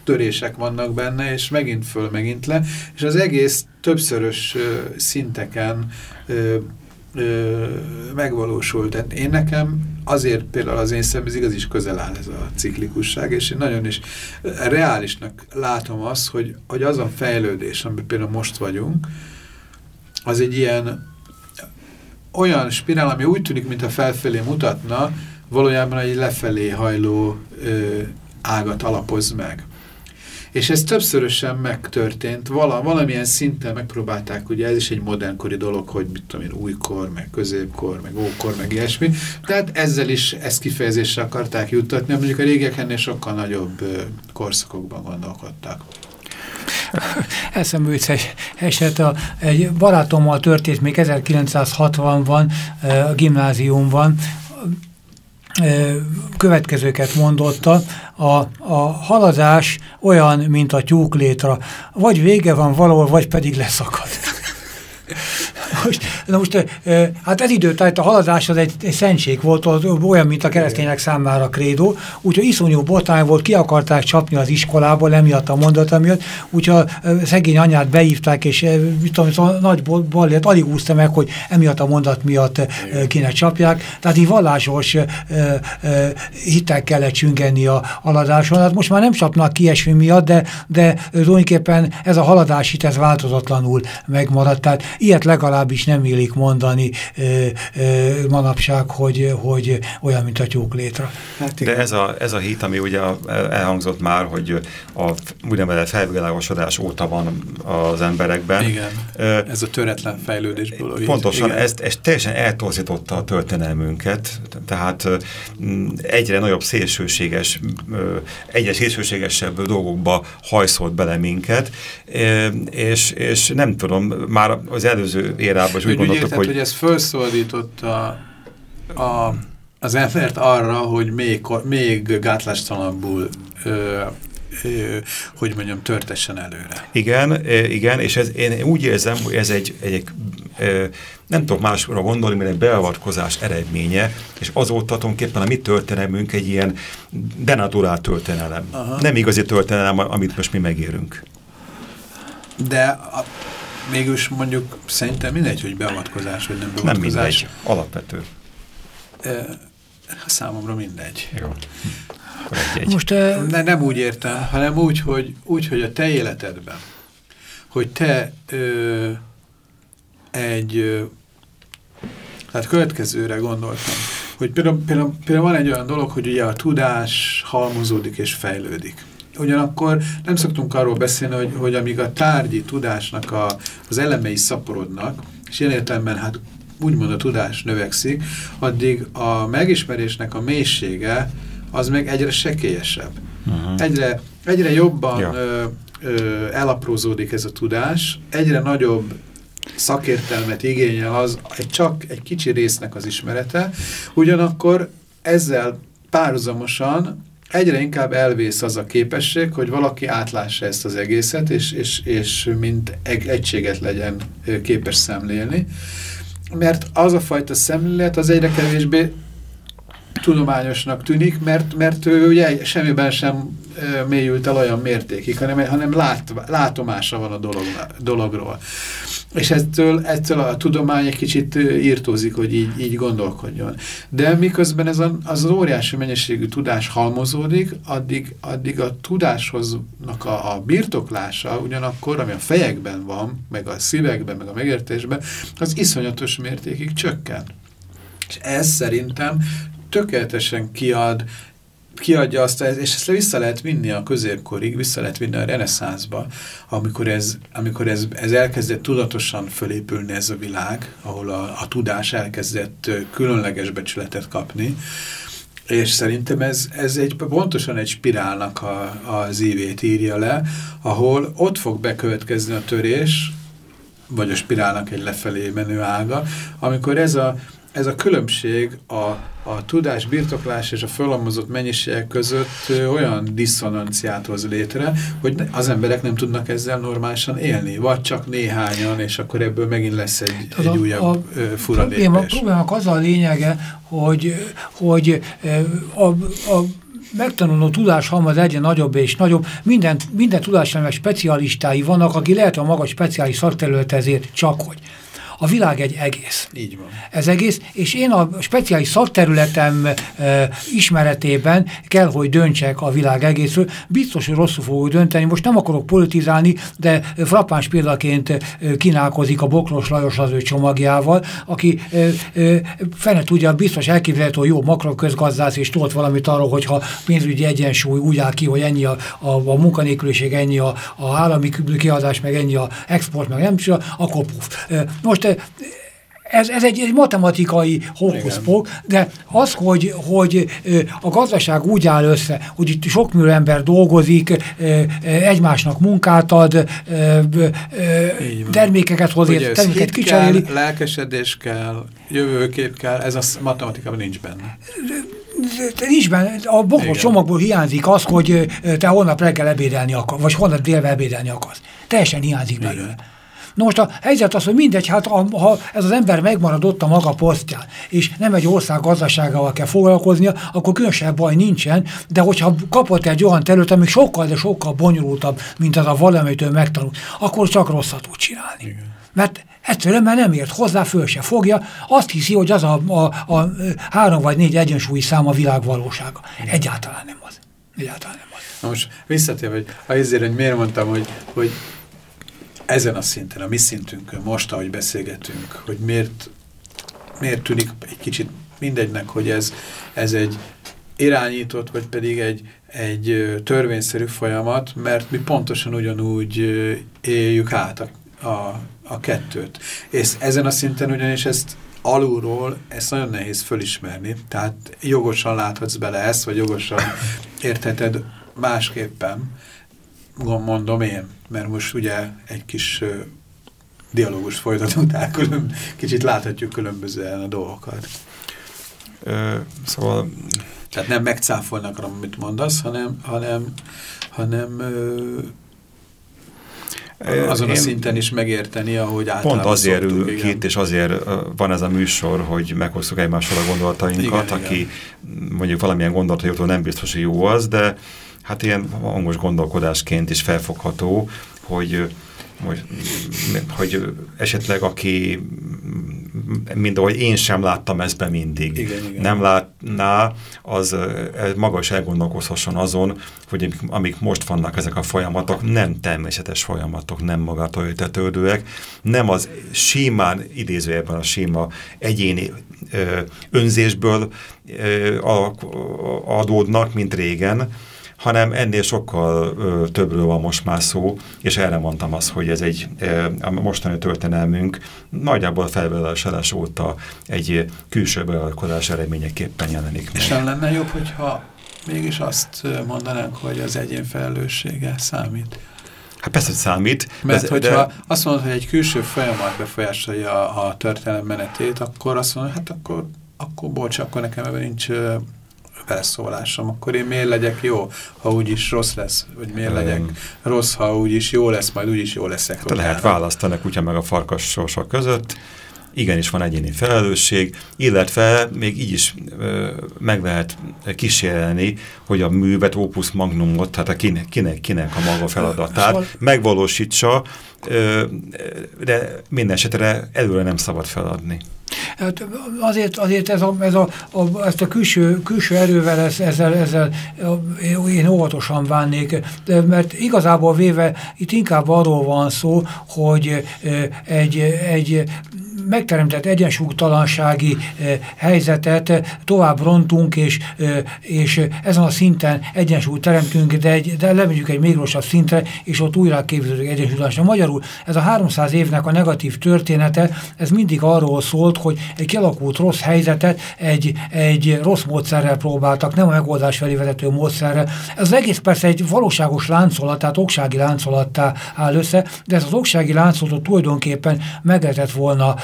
törések vannak benne, és megint föl, megint le, és az egész többszörös szinteken megvalósult. Én nekem azért például az én szemben igaz is közel áll ez a ciklikusság, és én nagyon is reálisnak látom azt, hogy, hogy az a fejlődés, amiben például most vagyunk, az egy ilyen olyan spirál, ami úgy tűnik, mintha felfelé mutatna, valójában egy lefelé hajló ö, ágat alapoz meg. És ez többszörösen megtörtént, vala, valamilyen szinten megpróbálták, ugye ez is egy modernkori dolog, hogy mit tudom én, újkor, meg középkor, meg ókor, meg ilyesmi, tehát ezzel is ezt kifejezésre akarták juttatni, mondjuk a régiek ennél sokkal nagyobb korszakokban gondolkodtak. *laughs* Eszembe jut egy eset, a, egy barátommal történt még 1960-ban a gimnáziumban, következőket mondotta, a, a haladás olyan, mint a tyúklétra, vagy vége van valahol, vagy pedig leszakad. Most, na most, hát ez időtájt a haladás az egy, egy szentség volt, az olyan, mint a keresztények számára krédó, úgyhogy iszonyú botány volt, ki akarták csapni az iskolából, emiatt a mondata miatt, úgyhogy a szegény anyát beívták, és tudom, a nagy ballét alig úszta meg, hogy emiatt a mondat miatt kéne csapják, tehát így vallásos hitek kellett csüngenni a haladáson. Hát most már nem csapnak ki eső miatt, de, de tulajdonképpen ez a haladás hit, ez változatlanul megmaradt. Tehát ilyet legalábbis nem illik mondani ö, ö, manapság, hogy, hogy olyan, mint a tyúklétra. Hát De ez a, ez a hit, ami ugye elhangzott már, hogy a úgynevezett felvilágosodás óta van az emberekben. Igen, ez a töretlen fejlődésből. Pontosan, ez, ez teljesen eltorzította a történelmünket, tehát egyre nagyobb szélsőséges, egyre szélsőségesebb dolgokba hajszolt bele minket, és, és nem tudom, már az előző érában is úgy, úgy gondoltuk, érted, hogy... hogy ez felszólította a, az embert arra, hogy még, még gátlástalanabbul ö, hogy mondjam, törtessen előre. Igen, igen, és ez, én úgy érzem, hogy ez egy, egy, egy nem tudok másra gondolni, mint egy beavatkozás eredménye, és azóta tulajdonképpen a mi történelmünk egy ilyen denaturált történelem. Aha. Nem igazi történelem, amit most mi megérünk. De a, mégis mondjuk szerintem mindegy, hogy beavatkozás, vagy nem beavatkozás. Nem mindegy, alapvető. E, számomra mindegy. Jó. Most, e... ne, nem úgy értem, hanem úgy hogy, úgy, hogy a te életedben, hogy te ö, egy, ö, hát következőre gondoltam, hogy például, például, például van egy olyan dolog, hogy ugye a tudás halmozódik és fejlődik ugyanakkor nem szoktunk arról beszélni, hogy, hogy amíg a tárgyi tudásnak a, az elemei szaporodnak, és ilyen értelemben hát úgymond a tudás növekszik, addig a megismerésnek a mélysége az meg egyre sekélyesebb. Uh -huh. egyre, egyre jobban ja. ö, ö, elaprózódik ez a tudás, egyre nagyobb szakértelmet igényel az egy csak egy kicsi résznek az ismerete, ugyanakkor ezzel párhuzamosan egyre inkább elvész az a képesség, hogy valaki átlássa ezt az egészet, és, és, és mint egy, egységet legyen képes szemlélni. Mert az a fajta szemlélet az egyre kevésbé tudományosnak tűnik, mert, mert ő ugye semmiben sem mélyült el olyan mértékig, hanem, hanem lát, látomása van a dolog, dologról. És ettől, ettől a tudomány egy kicsit írtózik, hogy így, így gondolkodjon. De miközben ez a, az, óriási mennyiségű tudás halmozódik, addig, addig a tudáshoz a, a birtoklása ugyanakkor, ami a fejekben van, meg a szívekben, meg a megértésben, az iszonyatos mértékig csökken. És ez szerintem tökéletesen kiad kiadja azt, és ezt vissza lehet vinni a középkorig, vissza lehet vinni a reneszánszba, amikor, ez, amikor ez, ez elkezdett tudatosan fölépülni ez a világ, ahol a, a tudás elkezdett különleges becsületet kapni, és szerintem ez, ez egy, pontosan egy spirálnak a, az ívét írja le, ahol ott fog bekövetkezni a törés, vagy a spirálnak egy lefelé menő ága, amikor ez a, ez a különbség a, a tudás birtoklás és a fölamozott mennyiségek között olyan diszonanciát hoz létre, hogy az emberek nem tudnak ezzel normálisan élni, vagy csak néhányan, és akkor ebből megint lesz egy, egy a, újabb a, fura lépés. A problémák az a lényege, hogy, hogy a, a megtanuló tudáshalmaz legyen nagyobb és nagyobb. Minden, minden tudáshalmaz specialistái vannak, aki lehet a maga speciális szakterület ezért csak hogy. A világ egy egész. Így van. Ez egész, és én a speciális szakterületem e, ismeretében kell, hogy döntsek a világ egészről. Biztos, hogy rosszul fogok dönteni. Most nem akarok politizálni, de frappáns példaként kínálkozik a Bokros Lajos az ő csomagjával, aki e, e, fene tudja, biztos elképzelhető, hogy jó makroközgazdász, és tudott valamit arról, hogyha pénzügyi egyensúly úgy áll ki, hogy ennyi a, a, a munkanélküliség, ennyi a, a állami kiadás, meg ennyi a export, meg nem csinál, akkor puf. Most ez, ez egy, egy matematikai hókuszpok, de az, hogy, hogy a gazdaság úgy áll össze, hogy itt sok millió ember dolgozik, egymásnak munkát ad, termékeket hoz, termékeket kicseréli. Kell, lelkesedés kell, jövőkép kell, ez a matematikában nincs benne. Nincs benne. A bokros csomagból hiányzik az, hogy te holnap reggel ebédelni akarsz, vagy holnap délve ebédelni akarsz. Teljesen hiányzik belőle. Na most a helyzet az, hogy mindegy, hát ha ez az ember megmaradott a maga posztján, és nem egy ország gazdaságával kell foglalkoznia, akkor különösebb baj nincsen, de hogyha kapott egy olyan terület, ami sokkal, de sokkal bonyolultabb, mint az a valamitől megtanul, akkor csak rosszat tud csinálni. Igen. Mert egyszerűen mert nem ért hozzá, föl se fogja, azt hiszi, hogy az a, a, a három vagy négy egyensúlyi szám a világ valósága. Egyáltalán nem az. Egyáltalán nem az. Na most visszatérve, hogy azért, hogy miért mondtam, hogy, hogy ezen a szinten, a mi szintünkön, most, ahogy beszélgetünk, hogy miért, miért tűnik egy kicsit mindegynek, hogy ez, ez egy irányított, vagy pedig egy, egy törvényszerű folyamat, mert mi pontosan ugyanúgy éljük át a, a, a kettőt. És ezen a szinten ugyanis ezt alulról ezt nagyon nehéz fölismerni, tehát jogosan láthatsz bele ezt, vagy jogosan értheted másképpen, mondom én, mert most ugye egy kis uh, dialógus folytatunk, tehát külön, kicsit láthatjuk különbözően a dolgokat. Ö, szóval... Tehát nem megcáfolnak, amit mondasz, hanem, hanem, hanem ö, azon Én a szinten is megérteni, ahogy általában Pont azért ül itt, és azért van ez a műsor, hogy meghoztuk egymással a gondolatainkat, igen, aki igen. mondjuk valamilyen gondolatot nem biztos, hogy jó az, de hát ilyen hangos gondolkodásként is felfogható, hogy hogy, hogy esetleg aki, mind ahogy én sem láttam ezt be mindig, igen, igen. nem látná, az magas elgondolkozhasson azon, hogy amik most vannak ezek a folyamatok, nem természetes folyamatok, nem magától értetődőek, nem az símán, idézőjelben a síma egyéni ö, önzésből ö, adódnak, mint régen, hanem ennél sokkal ö, többről van most már szó, és erre mondtam azt, hogy ez egy ö, a mostani történelmünk nagyjából a felvállalás óta egy külső beavatkozás eredményeképpen jelenik meg. És nem lenne jobb, hogyha mégis azt mondanánk, hogy az egyén felelőssége számít? Hát persze, hogy számít. Mert de, hogyha de... azt mondod, hogy egy külső folyamat befolyásolja a, a történelem menetét, akkor azt mondod, hát akkor, akkor bocs, akkor nekem ebben nincs beleszólásom, akkor én miért legyek jó, ha úgyis rossz lesz, vagy miért legyek rossz, ha úgyis jó lesz, majd úgyis jó leszek. Hát lehet választani a kutya meg a farkas sorsa között, igenis van egyéni felelősség, illetve még így is ö, meg lehet kísérelni, hogy a művet, opus magnumot, tehát a kinek, kinek, kinek a maga feladatát megvalósítsa, ö, de minden esetre előre nem szabad feladni. Hát azért, azért ez a, ez a, a, ezt a külső, külső erővel ez, ezzel, ezzel én óvatosan vánnék, mert igazából véve itt inkább arról van szó, hogy egy, egy megteremtett egyensúlytalansági helyzetet tovább rontunk, és, és ezen a szinten egyensúlyt teremtünk, de, egy, de lemegyünk egy még rosszabb szintre, és ott újra képződik egyensúlytalanság. Magyarul ez a 300 évnek a negatív története, ez mindig arról szólt, hogy egy kialakult rossz helyzetet egy, egy rossz módszerrel próbáltak, nem a megoldás felé vezető módszerrel. Ez egész persze egy valóságos láncolat, tehát oksági láncolattá áll össze, de ez az oksági láncolatot tulajdonképpen meg lehetett volna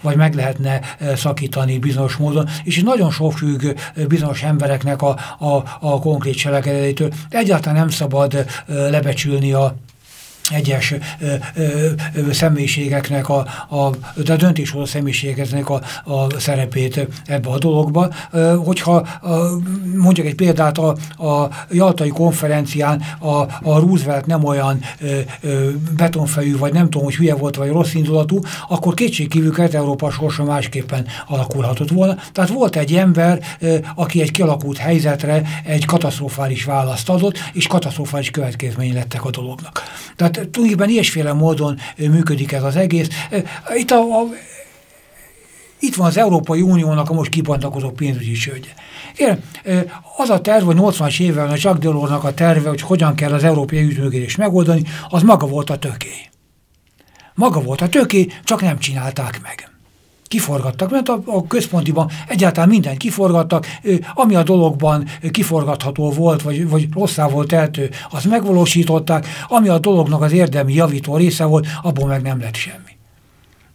vagy meg lehetne szakítani bizonyos módon, és nagyon sok függ bizonyos embereknek a, a, a konkrét cselekedetétől. Egyáltalán nem szabad lebecsülni a egyes ö, ö, ö, személyiségeknek, a, a, a döntéshozó személyiségeknek a, a szerepét ebbe a dologba. Ö, hogyha a, mondjuk egy példát a, a Jaltai konferencián a, a Roosevelt nem olyan ö, ö, betonfejű, vagy nem tudom, hogy hülye volt, vagy rossz indulatú, akkor kétségkívül Kelet-Európa sorsa másképpen alakulhatott volna. Tehát volt egy ember, ö, aki egy kialakult helyzetre egy katasztrofális választ adott, és katasztrofális következmény lettek a dolognak. Tehát tulajdonképpen ilyesféle módon működik ez az egész. Itt, a, a, itt van az Európai Uniónak a most kibontakozó pénzügyi csődje. Kérem, az a terv, hogy 80-as évvel a Jacques a terve, hogy hogyan kell az európai ügyműködést megoldani, az maga volt a töké. Maga volt a töké, csak nem csinálták meg kiforgattak, mert a, a központiban egyáltalán mindent kiforgattak, ami a dologban kiforgatható volt, vagy, vagy rosszá volt eltő, azt megvalósították, ami a dolognak az érdemi javító része volt, abból meg nem lett semmi.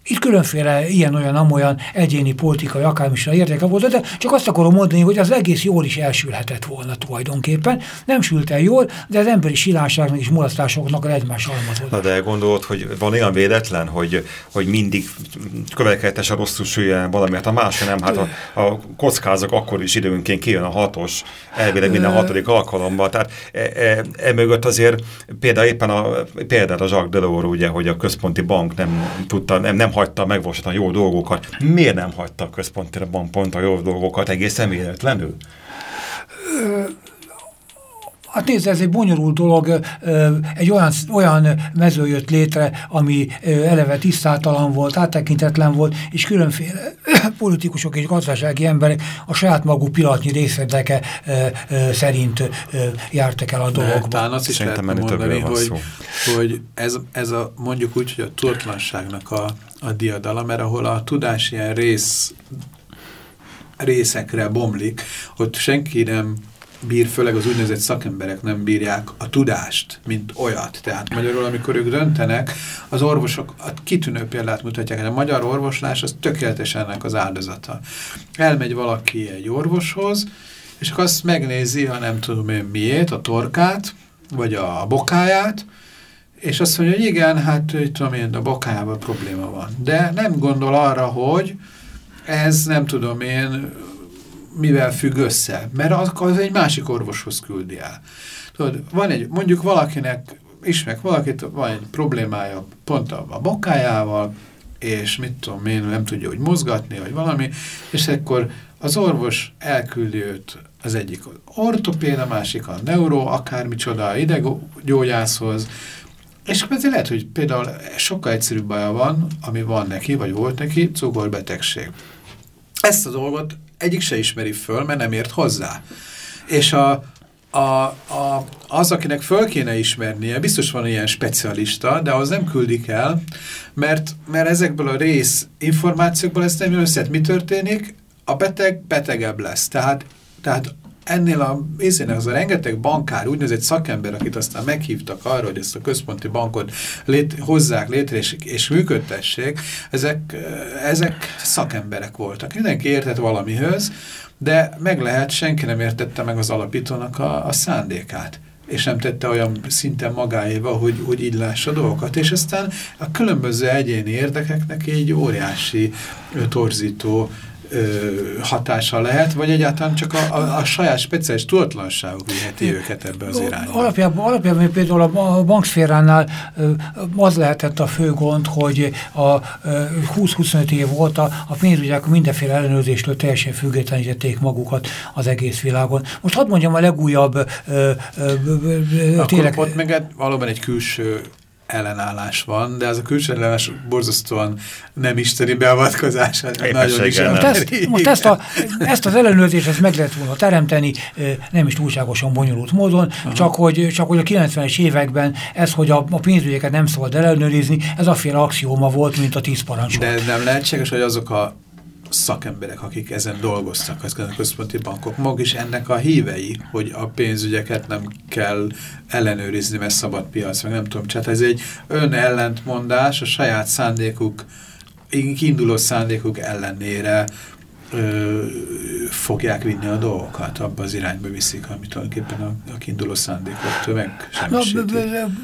Itt különféle ilyen-olyan-amolyan egyéni politikai akármisra érdeke volt, de csak azt akarom mondani, hogy az egész jól is elsülhetett volna tulajdonképpen. Nem sült el jól, de az emberi silánságnak és mulasztásoknak az egymás almazott. Na de gondolod, hogy van olyan véletlen, hogy, hogy mindig következetes a rosszul süljen valamiért, a másra nem, hát a, a kockázak akkor is időnként kijön a hatos, elvileg minden hatodik alkalommal. Tehát e, e, e mögött azért például éppen a, például a Jacques Delors, ugye, hogy a központi bank nem tudta, nem, nem hagyta megvalósítani a jó dolgokat. Miért nem hagyta a központi pont a jó dolgokat egészen véletlenül? Hát nézd, ez egy bonyolult dolog, egy olyan, olyan mező jött létre, ami eleve tisztátalan volt, áttekintetlen volt, és különféle *coughs* politikusok és gazdasági emberek a saját maguk pillanatnyi részleteke szerint jártak el a dologba. Talán azt is Szerintem lehet mondani, hogy, hogy ez, ez a, mondjuk úgy, hogy a tudatlanságnak a, a diadala, mert ahol a tudás ilyen rész részekre bomlik, ott senki nem bír, főleg az úgynevezett szakemberek nem bírják a tudást, mint olyat. Tehát magyarul, amikor ők döntenek, az orvosok a kitűnő példát mutatják, a magyar orvoslás az tökéletesen ennek az áldozata. Elmegy valaki egy orvoshoz, és akkor azt megnézi, ha nem tudom én miért, a torkát, vagy a bokáját, és azt mondja, hogy igen, hát tudom én, a bokájával probléma van. De nem gondol arra, hogy ez nem tudom én mivel függ össze, mert az, az egy másik orvoshoz küldi el. Tudod, van egy, mondjuk valakinek, ismerek valakit, van egy problémája pont a, a bokájával, és mit tudom én, nem tudja, hogy mozgatni, vagy valami, és akkor az orvos elküldi őt az egyik ortopéd, a másik a neuro, akármicsoda, ideggyógyászhoz, és akkor lehet, hogy például sokkal egyszerűbb baja van, ami van neki, vagy volt neki, cukorbetegség. Ezt a dolgot egyik se ismeri föl, mert nem ért hozzá. És a, a, a, az, akinek föl kéne ismernie, biztos van ilyen specialista, de az nem küldik el, mert, mert ezekből a rész információkból ezt nem jön össze. Mi történik? A beteg betegebb lesz. Tehát, tehát ennél a részének az a rengeteg bankár, úgynevezett szakember, akit aztán meghívtak arra, hogy ezt a központi bankot lét, hozzák létre és, és működtessék, ezek, ezek szakemberek voltak. Mindenki értett valamihöz, de meg lehet, senki nem értette meg az alapítónak a, a szándékát és nem tette olyan szinten magáéva, hogy, hogy így lássa dolgokat. És aztán a különböző egyéni érdekeknek egy óriási torzító hatása lehet, vagy egyáltalán csak a, a, a saját speciális tudatlanságuk viheti őket ebbe az irányba. Alapjában, alapjában például a bankszféránál az lehetett a fő gond, hogy a 20-25 év óta a pénzügyek mindenféle ellenőrzéstől teljesen függetlenítették magukat az egész világon. Most hadd mondjam a legújabb ö, ö, ö, tényleg... ott meg valóban egy külső ellenállás van, de az a külső ellenállás borzasztóan nem isteni beavatkozás. Nagyon is most ezt, most ezt, a, ezt az ellenőrzést ezt meg lehet volna teremteni, nem is túlságosan bonyolult módon, Aha. csak hogy, csak hogy a 90-es években ez, hogy a, a pénzügyeket nem szabad ellenőrizni, ez a fél axióma volt, mint a tíz parancs. De nem lehetséges, hogy azok a szakemberek, akik ezen dolgoztak, az a központi bankok, mag is ennek a hívei, hogy a pénzügyeket nem kell ellenőrizni, mert szabad piac, meg nem tudom, tehát ez egy ön-ellentmondás, a saját szándékuk, kiinduló szándékuk ellenére ö, fogják vinni a dolgokat, abba az irányba viszik, amit tulajdonképpen a, a kiinduló szándékot meg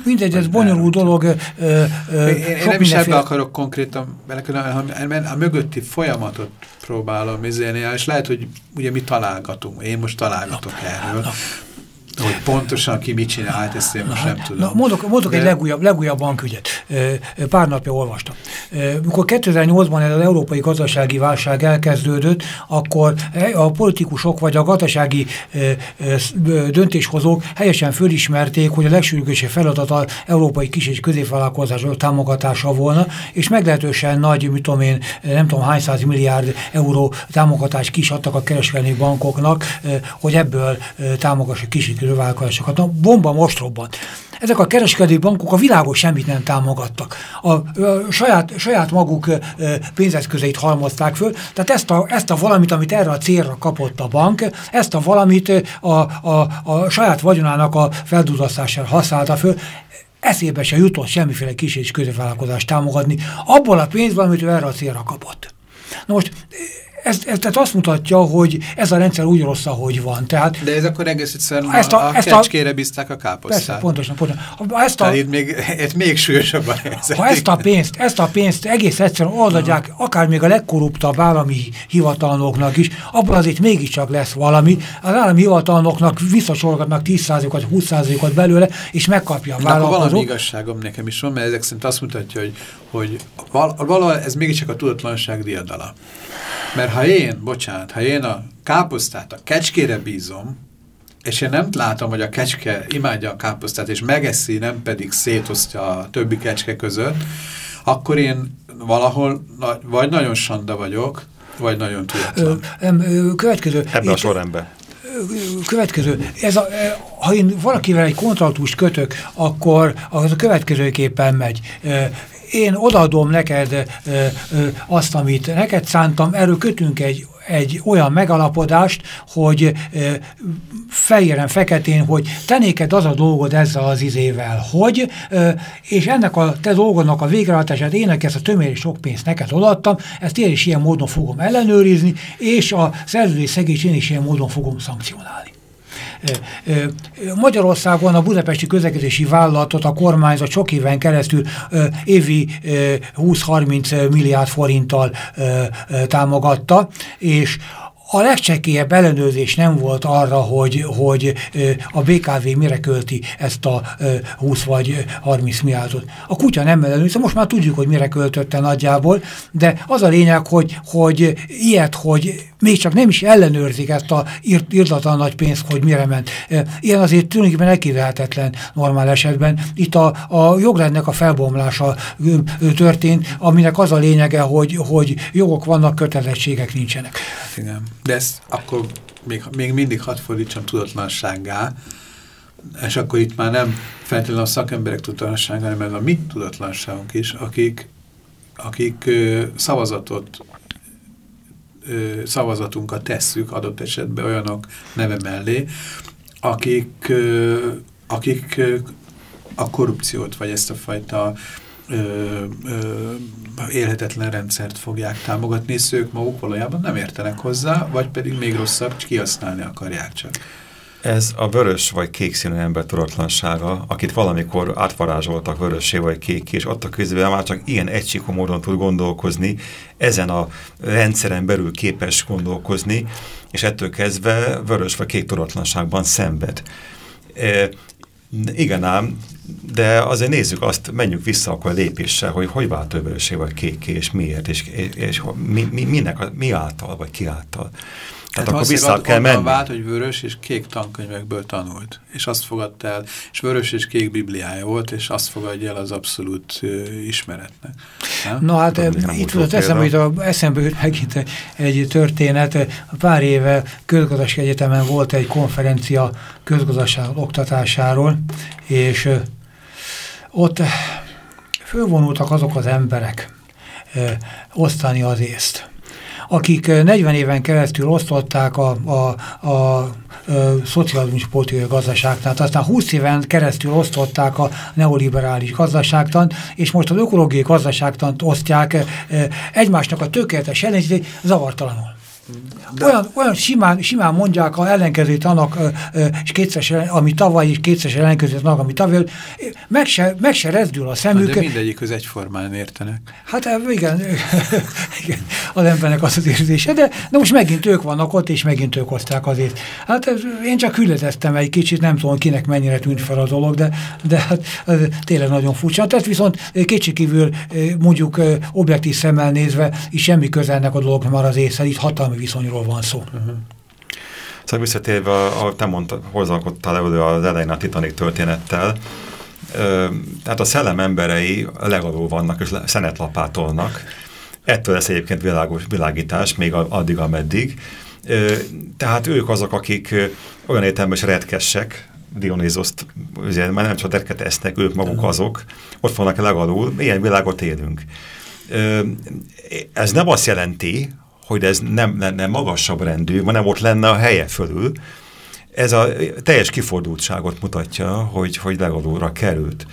Mindegy, ez bonyolult dolog. Ö, ö, én, én nem is ebbe akarok konkrétan hanem a mögötti folyamatot próbálom izélni, és lehet, hogy ugye mi találgatunk, én most találgatok erről, na, hogy pontosan ki mit csinált, ezt én most nem tudom. Na, mondok mondok De... egy legújabb, legújabb bankügyet. Pár napja olvastam. Mikor 2008-ban ez az európai gazdasági válság elkezdődött, akkor a politikusok vagy a gazdasági döntéshozók helyesen fölismerték, hogy a legsürgősebb feladat az európai kis és középvállalkozások támogatása volna, és meglehetősen nagy, mit tudom én, nem tudom hány száz milliárd euró támogatást kis adtak a kereskedelmi bankoknak, hogy ebből támogassa kis vállalkozásokat. A bomba most robbant. Ezek a kereskedő bankok a világos semmit nem támogattak. A, a, a saját, saját maguk a, pénzeszközeit halmozták föl, tehát ezt a, ezt a valamit, amit erre a célra kapott a bank, ezt a valamit a, a, a saját vagyonának a feldudasztására használta föl, eszébe se jutott semmiféle kis és középvállalkozást támogatni, abból a pénzből, amit ő erre a célra kapott. Na most ez, ez tehát azt mutatja, hogy ez a rendszer úgy rossz, ahogy van. Tehát, De ez akkor egész egyszerűen ezt a, a, a kecskére bízták a káposztát. Persze, pontosan, pontosan. Ha ezt a, itt még, itt még súlyosabb a helyzet. Ha ezt a pénzt, ezt a pénzt egész egyszerűen oldadják, akár még a legkorruptabb állami hivatalnoknak is, abban azért mégiscsak lesz valami. Az állami hivatalnoknak visszasorgatnak 10%-ot, 20%-ot belőle, és megkapja a vállalkozó. Akkor valami igazságom nekem is van, mert ezek szerint azt mutatja, hogy, hogy valahol ez mégiscsak a tudatlanság diadala. Mert ha én, bocsánat, ha én a káposztát a kecskére bízom, és én nem látom, hogy a kecske imádja a káposztát, és megeszi, nem pedig szétosztja a többi kecske között, akkor én valahol vagy nagyon sanda vagyok, vagy nagyon tudatlan. Következő. Ebben a sorrendben. Következő. Ez a, ha én valakivel egy kontraktust kötök, akkor az a következőképpen megy én odaadom neked ö, ö, azt, amit neked szántam, erről kötünk egy, egy olyan megalapodást, hogy ö, feketén, hogy te néked az a dolgod ezzel az izével, hogy, ö, és ennek a te dolgodnak a végrehajtását én ezt a töméri sok pénzt neked odaadtam, ezt én is ilyen módon fogom ellenőrizni, és a szerződés szegés én is ilyen módon fogom szankcionálni. Magyarországon a budapesti közlekedési vállalatot a kormányzat sok éven keresztül évi 20-30 milliárd forinttal támogatta, és a legcsekélyebb ellenőrzés nem volt arra, hogy, hogy a BKV mire költi ezt a 20 vagy 30 milliárdot. A kutya nem ellenőrzte, most már tudjuk, hogy mire költötte nagyjából, de az a lényeg, hogy, hogy ilyet, hogy még csak nem is ellenőrzik ezt a írt, nagy pénzt, hogy mire ment. Ilyen azért tulajdonképpen elképzelhetetlen normál esetben. Itt a, a jogrendnek a felbomlása történt, aminek az a lényege, hogy, hogy jogok vannak, kötelezettségek nincsenek. Igen. De ezt akkor még, még mindig hadd fordítsam tudatlansággá, és akkor itt már nem feltétlenül a szakemberek tudatlansága, hanem a mi tudatlanságunk is, akik, akik ö, szavazatot ö, szavazatunkat tesszük adott esetben olyanok neve mellé, akik, ö, akik ö, a korrupciót, vagy ezt a fajta ö, ö, élhetetlen rendszert fogják támogatni, és ők maguk valójában nem értenek hozzá, vagy pedig még rosszabb, kihasználni akarják csak. Ez a vörös vagy kék színű ember tudatlansága, akit valamikor átvarázsoltak vörössé vagy kék, és ott a közben már csak ilyen egysikú módon tud gondolkozni, ezen a rendszeren belül képes gondolkozni, és ettől kezdve vörös vagy kék tudatlanságban szenved. Igen ám, de azért nézzük azt, menjünk vissza akkor lépéssel, hogy hogy vált vörösé vagy kék, és miért, és, és, és mi, mi, minek, mi által, vagy ki által. Tehát hát akkor vissza kell menni. vált, hogy vörös és kék tankönyvekből tanult, és azt fogadta el, és vörös és kék bibliája volt, és azt fogadja el az abszolút uh, ismeretnek. Na hát itt volt eszembe, hogy a, eszembe jut megint egy, egy történet. Pár éve közgazdasági egyetemen volt egy konferencia közgazdaság oktatásáról, és uh, ott fölvonultak azok az emberek uh, osztani az észt akik 40 éven keresztül osztották a, a, a, a szocializmus politikai gazdaságtan, aztán 20 éven keresztül osztották a neoliberális gazdaságtan, és most az ökológiai gazdaságtant osztják egymásnak a tökéletes ellenségét zavartalanul. De... Olyan, olyan simán, simán mondják a ellenkezőt annak, és kétszeres, ami tavaly, és kétszeres ellenkezőt annak, ami tavaly, meg se, meg se rezdül a szemük. De mindegyik egyformán értenek. Hát igen, *laughs* igen, az embernek az az érzése, de, de most megint ők vannak ott, és megint ők hozták azért. Hát ez, én csak hülleteztem egy kicsit, nem tudom, kinek mennyire tűnt fel a dolog, de, de hát ez tényleg nagyon furcsa. Tehát viszont kicsikívül mondjuk objektív szemmel nézve, is semmi közelnek a dolognak már az észre, itt hatalmi hatalmi viszonyról van szó. Uh -huh. Szóval visszatérve, a, te mondtad, hozzalkottál elő az elején a Titanic történettel, tehát a szellem emberei legalul vannak és szenet lapátolnak. Ettől lesz egyébként világos világítás, még addig, ameddig. Tehát ők azok, akik olyan értelmes retkessek, Dionysoszt, ugye már nem csak retket esznek, ők maguk azok, ott vannak legalul, ilyen világot élünk. Ez nem azt jelenti, hogy ez nem lenne magasabb rendű, hanem ott lenne a helye fölül. Ez a teljes kifordultságot mutatja, hogy, hogy legalóra került.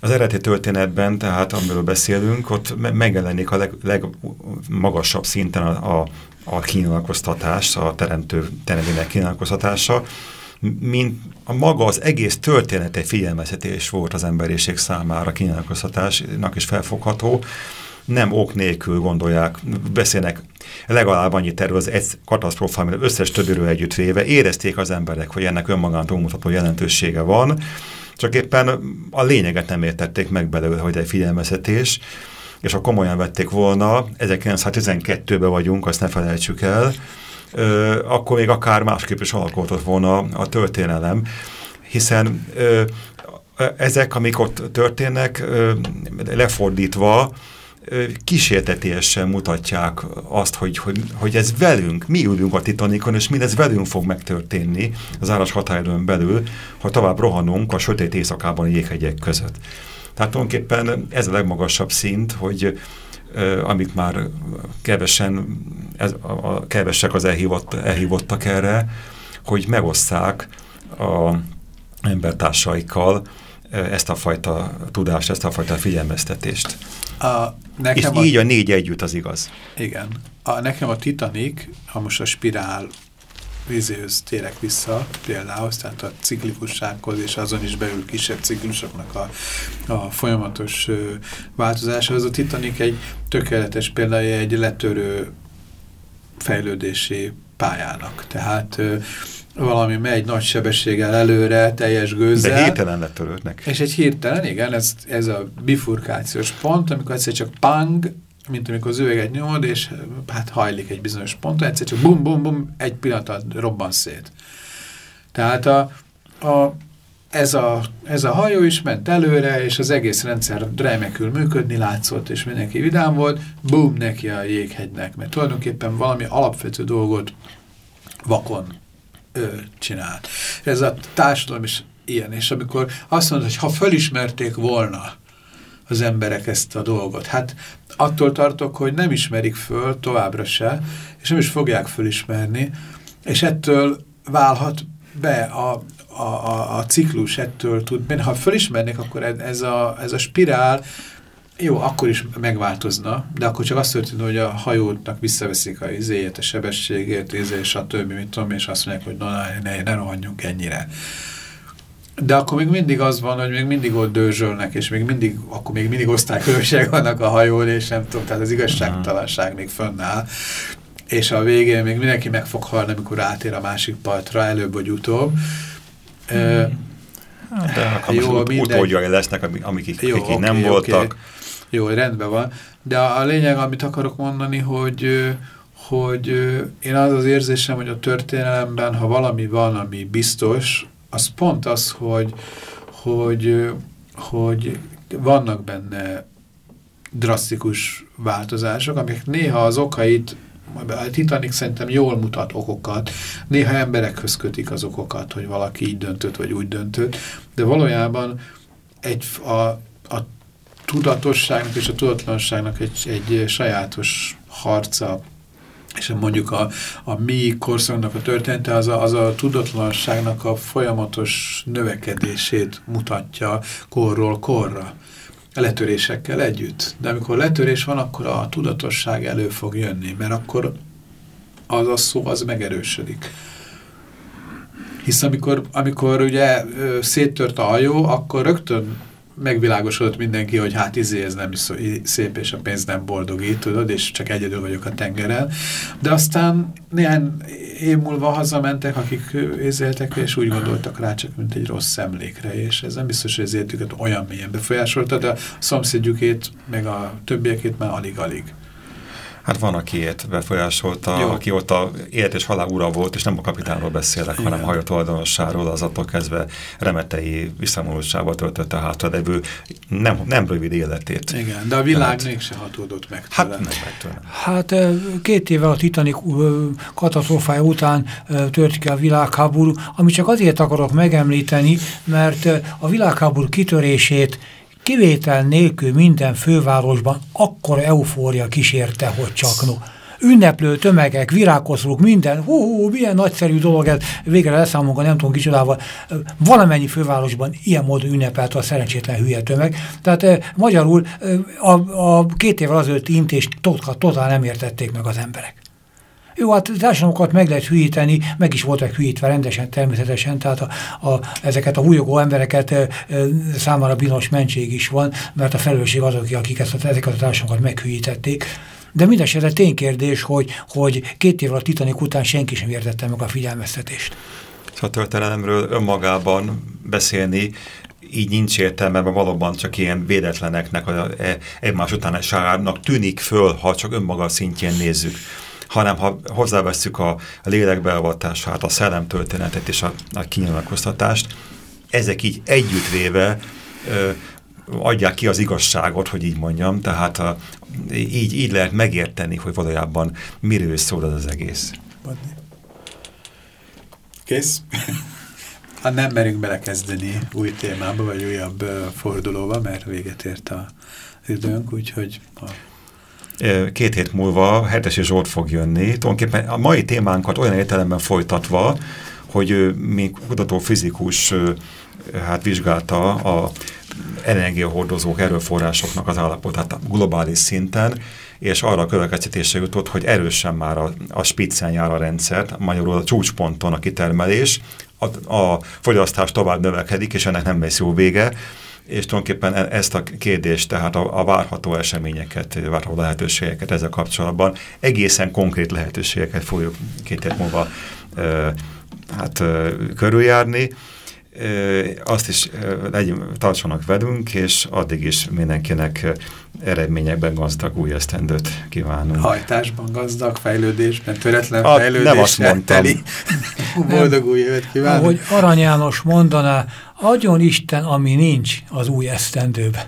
Az eredeti történetben, tehát amiről beszélünk, ott megjelenik a leg, legmagasabb szinten a, a, a kínálkoztatás, a teremtő teremtének kínálkoztatása, mint a maga az egész történet egy figyelmeztetés volt az emberiség számára kínálkoztatásnak is felfogható, nem ok nélkül gondolják, beszélnek legalább annyit erről az egy katasztrófa, amit összes többiről együtt véve érezték az emberek, hogy ennek önmagán túlmutató jelentősége van, csak éppen a lényeget nem értették meg belőle, hogy egy figyelmeztetés, és ha komolyan vették volna, 1912-ben vagyunk, azt ne felejtsük el, ö, akkor még akár másképp is alakultott volna a történelem, hiszen ö, ezek, amik ott történnek, ö, lefordítva, kísértetésen mutatják azt, hogy, hogy, hogy ez velünk, mi ülünk a Titanicon, és mindez velünk fog megtörténni az áras határidőn belül, ha tovább rohanunk a sötét éjszakában a jéghegyek között. Tehát tulajdonképpen ez a legmagasabb szint, hogy amit már kevesen, ez, a, a kevesek az elhívott, elhívottak erre, hogy megosszák a embertársaikkal ezt a fajta tudást, ezt a fajta figyelmeztetést. A, nekem És a, így a négy együtt az igaz. Igen. A, nekem a Titanic, ha most a spirál vízéhöz térek vissza például, tehát a ciklikussághoz és azon is belül kisebb ciklusoknak a, a folyamatos ö, változása. Az a Titanic egy tökéletes példája egy letörő fejlődési pályának. Tehát ö, valami megy nagy sebességgel előre, teljes gőzzel. De hirtelen letörődnek. És egy hirtelen, igen, ez, ez a bifurkációs pont, amikor egyszer csak pang, mint amikor az üveget nyomod, és hát hajlik egy bizonyos ponton, egyszer csak bum, bum, bum, egy pillanat robban szét. Tehát a, a, ez, a, ez a hajó is ment előre, és az egész rendszer remekül működni látszott, és mindenki vidám volt, bum, neki a jéghegynek, mert tulajdonképpen valami alapvető dolgot vakon ő csinált. Ez a társadalom is ilyen, és amikor azt mondod, hogy ha fölismerték volna az emberek ezt a dolgot, hát attól tartok, hogy nem ismerik föl továbbra se, és nem is fogják fölismerni, és ettől válhat be a, a, a, a ciklus, ettől tud, mert ha fölismernék, akkor ez a, ez a spirál jó, akkor is megváltozna, de akkor csak azt történik, hogy a hajótnak visszaveszik a izéjét, a sebességét, izé, és a többi, mit tudom, és azt mondják, hogy na, ne, ne rohanjunk ennyire. De akkor még mindig az van, hogy még mindig ott dőzsölnek, és még mindig, akkor még mindig osztálykülönbség vannak a hajón, és nem tudom, tehát az igazságtalanság még fönnáll. És a végén még mindenki meg fog halni, amikor átér a másik partra, előbb vagy utóbb. Mm. Hát, de jó, ut utódjai lesznek, amik, amik jó, okay, nem voltak. Okay. Jó, rendben van. De a, a lényeg, amit akarok mondani, hogy, hogy én az az érzésem, hogy a történelemben, ha valami van, ami biztos, az pont az, hogy, hogy, hogy vannak benne drasztikus változások, amik néha az okait, a Titanic szerintem jól mutat okokat, néha emberekhöz kötik az okokat, hogy valaki így döntött, vagy úgy döntött, de valójában egy, a, tudatosságnak és a tudatlanságnak egy, egy sajátos harca, és mondjuk a, a mi korszakunknak a története az a, az a tudatlanságnak a folyamatos növekedését mutatja korról korra, letörésekkel együtt. De amikor letörés van, akkor a tudatosság elő fog jönni, mert akkor az a szó az megerősödik. Hisz amikor, amikor ugye széttört a hajó, akkor rögtön megvilágosodott mindenki, hogy hát izé ez nem szép, és a pénz nem boldogít, tudod, és csak egyedül vagyok a tengeren. De aztán néhány év múlva hazamentek, akik ézéltek, és úgy gondoltak rá csak, mint egy rossz emlékre, és ez nem biztos, hogy az életüket olyan mélyen befolyásolta, de a szomszédjukét, meg a többiekét már alig-alig. Hát van, aki ilyet befolyásolta, Jó. aki ott a élet és halál ura volt, és nem a kapitánról beszélek, Igen. hanem hajó tulajdonossáról, az attól kezdve remetei visszamolódságba töltötte a hátradevő nem, nem rövid életét. Igen, de a világ hát, mégsem hatódott meg Hát meg tőle. Hát két éve a Titanic katasztrófája után tört ki a világháború, ami csak azért akarok megemlíteni, mert a világháború kitörését Kivétel nélkül minden fővárosban akkor eufória kísérte, hogy csak no. Ünneplő tömegek, virágkozók, minden, hú, hú, milyen nagyszerű dolog ez, végre leszámolunk a nem tudom kicsodával. Valamennyi fővárosban ilyen módon ünnepelte a szerencsétlen hülye tömeg. Tehát eh, magyarul eh, a, a két évvel azelőtt intést totál nem értették meg az emberek. Jó, hát társadalmakat meg lehet hülyíteni, meg is voltak hülyítve rendesen, természetesen, tehát a, a, ezeket a hújogó embereket e, e, számára binos mentség is van, mert a felelősség azok, akik ezt a, ezeket a társadalmakat meghülyítették. De mindesetre ténykérdés, hogy, hogy két évvel a Titanic után senki sem értette meg a figyelmeztetést. A történelemről önmagában beszélni így nincs értelme, mert valóban csak ilyen védetleneknek, e, egymás után tűnik föl, ha csak önmaga szintjén nézzük hanem ha hozzáveszünk a, a lélekbeavatását, a szellemtörténetet és a, a kinyilatkoztatást, ezek így együttvéve ö, adják ki az igazságot, hogy így mondjam, tehát a, így, így lehet megérteni, hogy valójában miről szól az, az egész. Kész? Ha *laughs* nem merünk belekezdeni új témába, vagy újabb fordulóba, mert véget ért a időnk, úgyhogy a két hét múlva Hetesi Zsolt fog jönni. Tulajdonképpen a mai témánkat olyan értelemben folytatva, hogy még kutató fizikus hát vizsgálta a energiahordozók, erőforrásoknak az állapotát globális szinten, és arra a következtetésre jutott, hogy erősen már a, a spiccen jár a rendszer, magyarul a csúcsponton a kitermelés, a, a fogyasztás tovább növekedik, és ennek nem lesz jó vége, és tulajdonképpen e- ezt a kérdést, tehát a, a várható eseményeket, várható lehetőségeket ezzel kapcsolatban, egészen konkrét lehetőségeket fogjuk két év múlva ö, hát ö, körüljárni. Ö, azt is legyen, tartsanak velünk, és addig is mindenkinek eredményekben gazdag új esztendőt kívánunk. Hajtásban gazdag, fejlődésben, töretlen a, fejlődésben nem azt mondtam. teli. *laughs* Boldog új évet kívánunk. Ahogy Arany János mondaná, adjon Isten, ami nincs az új esztendőben.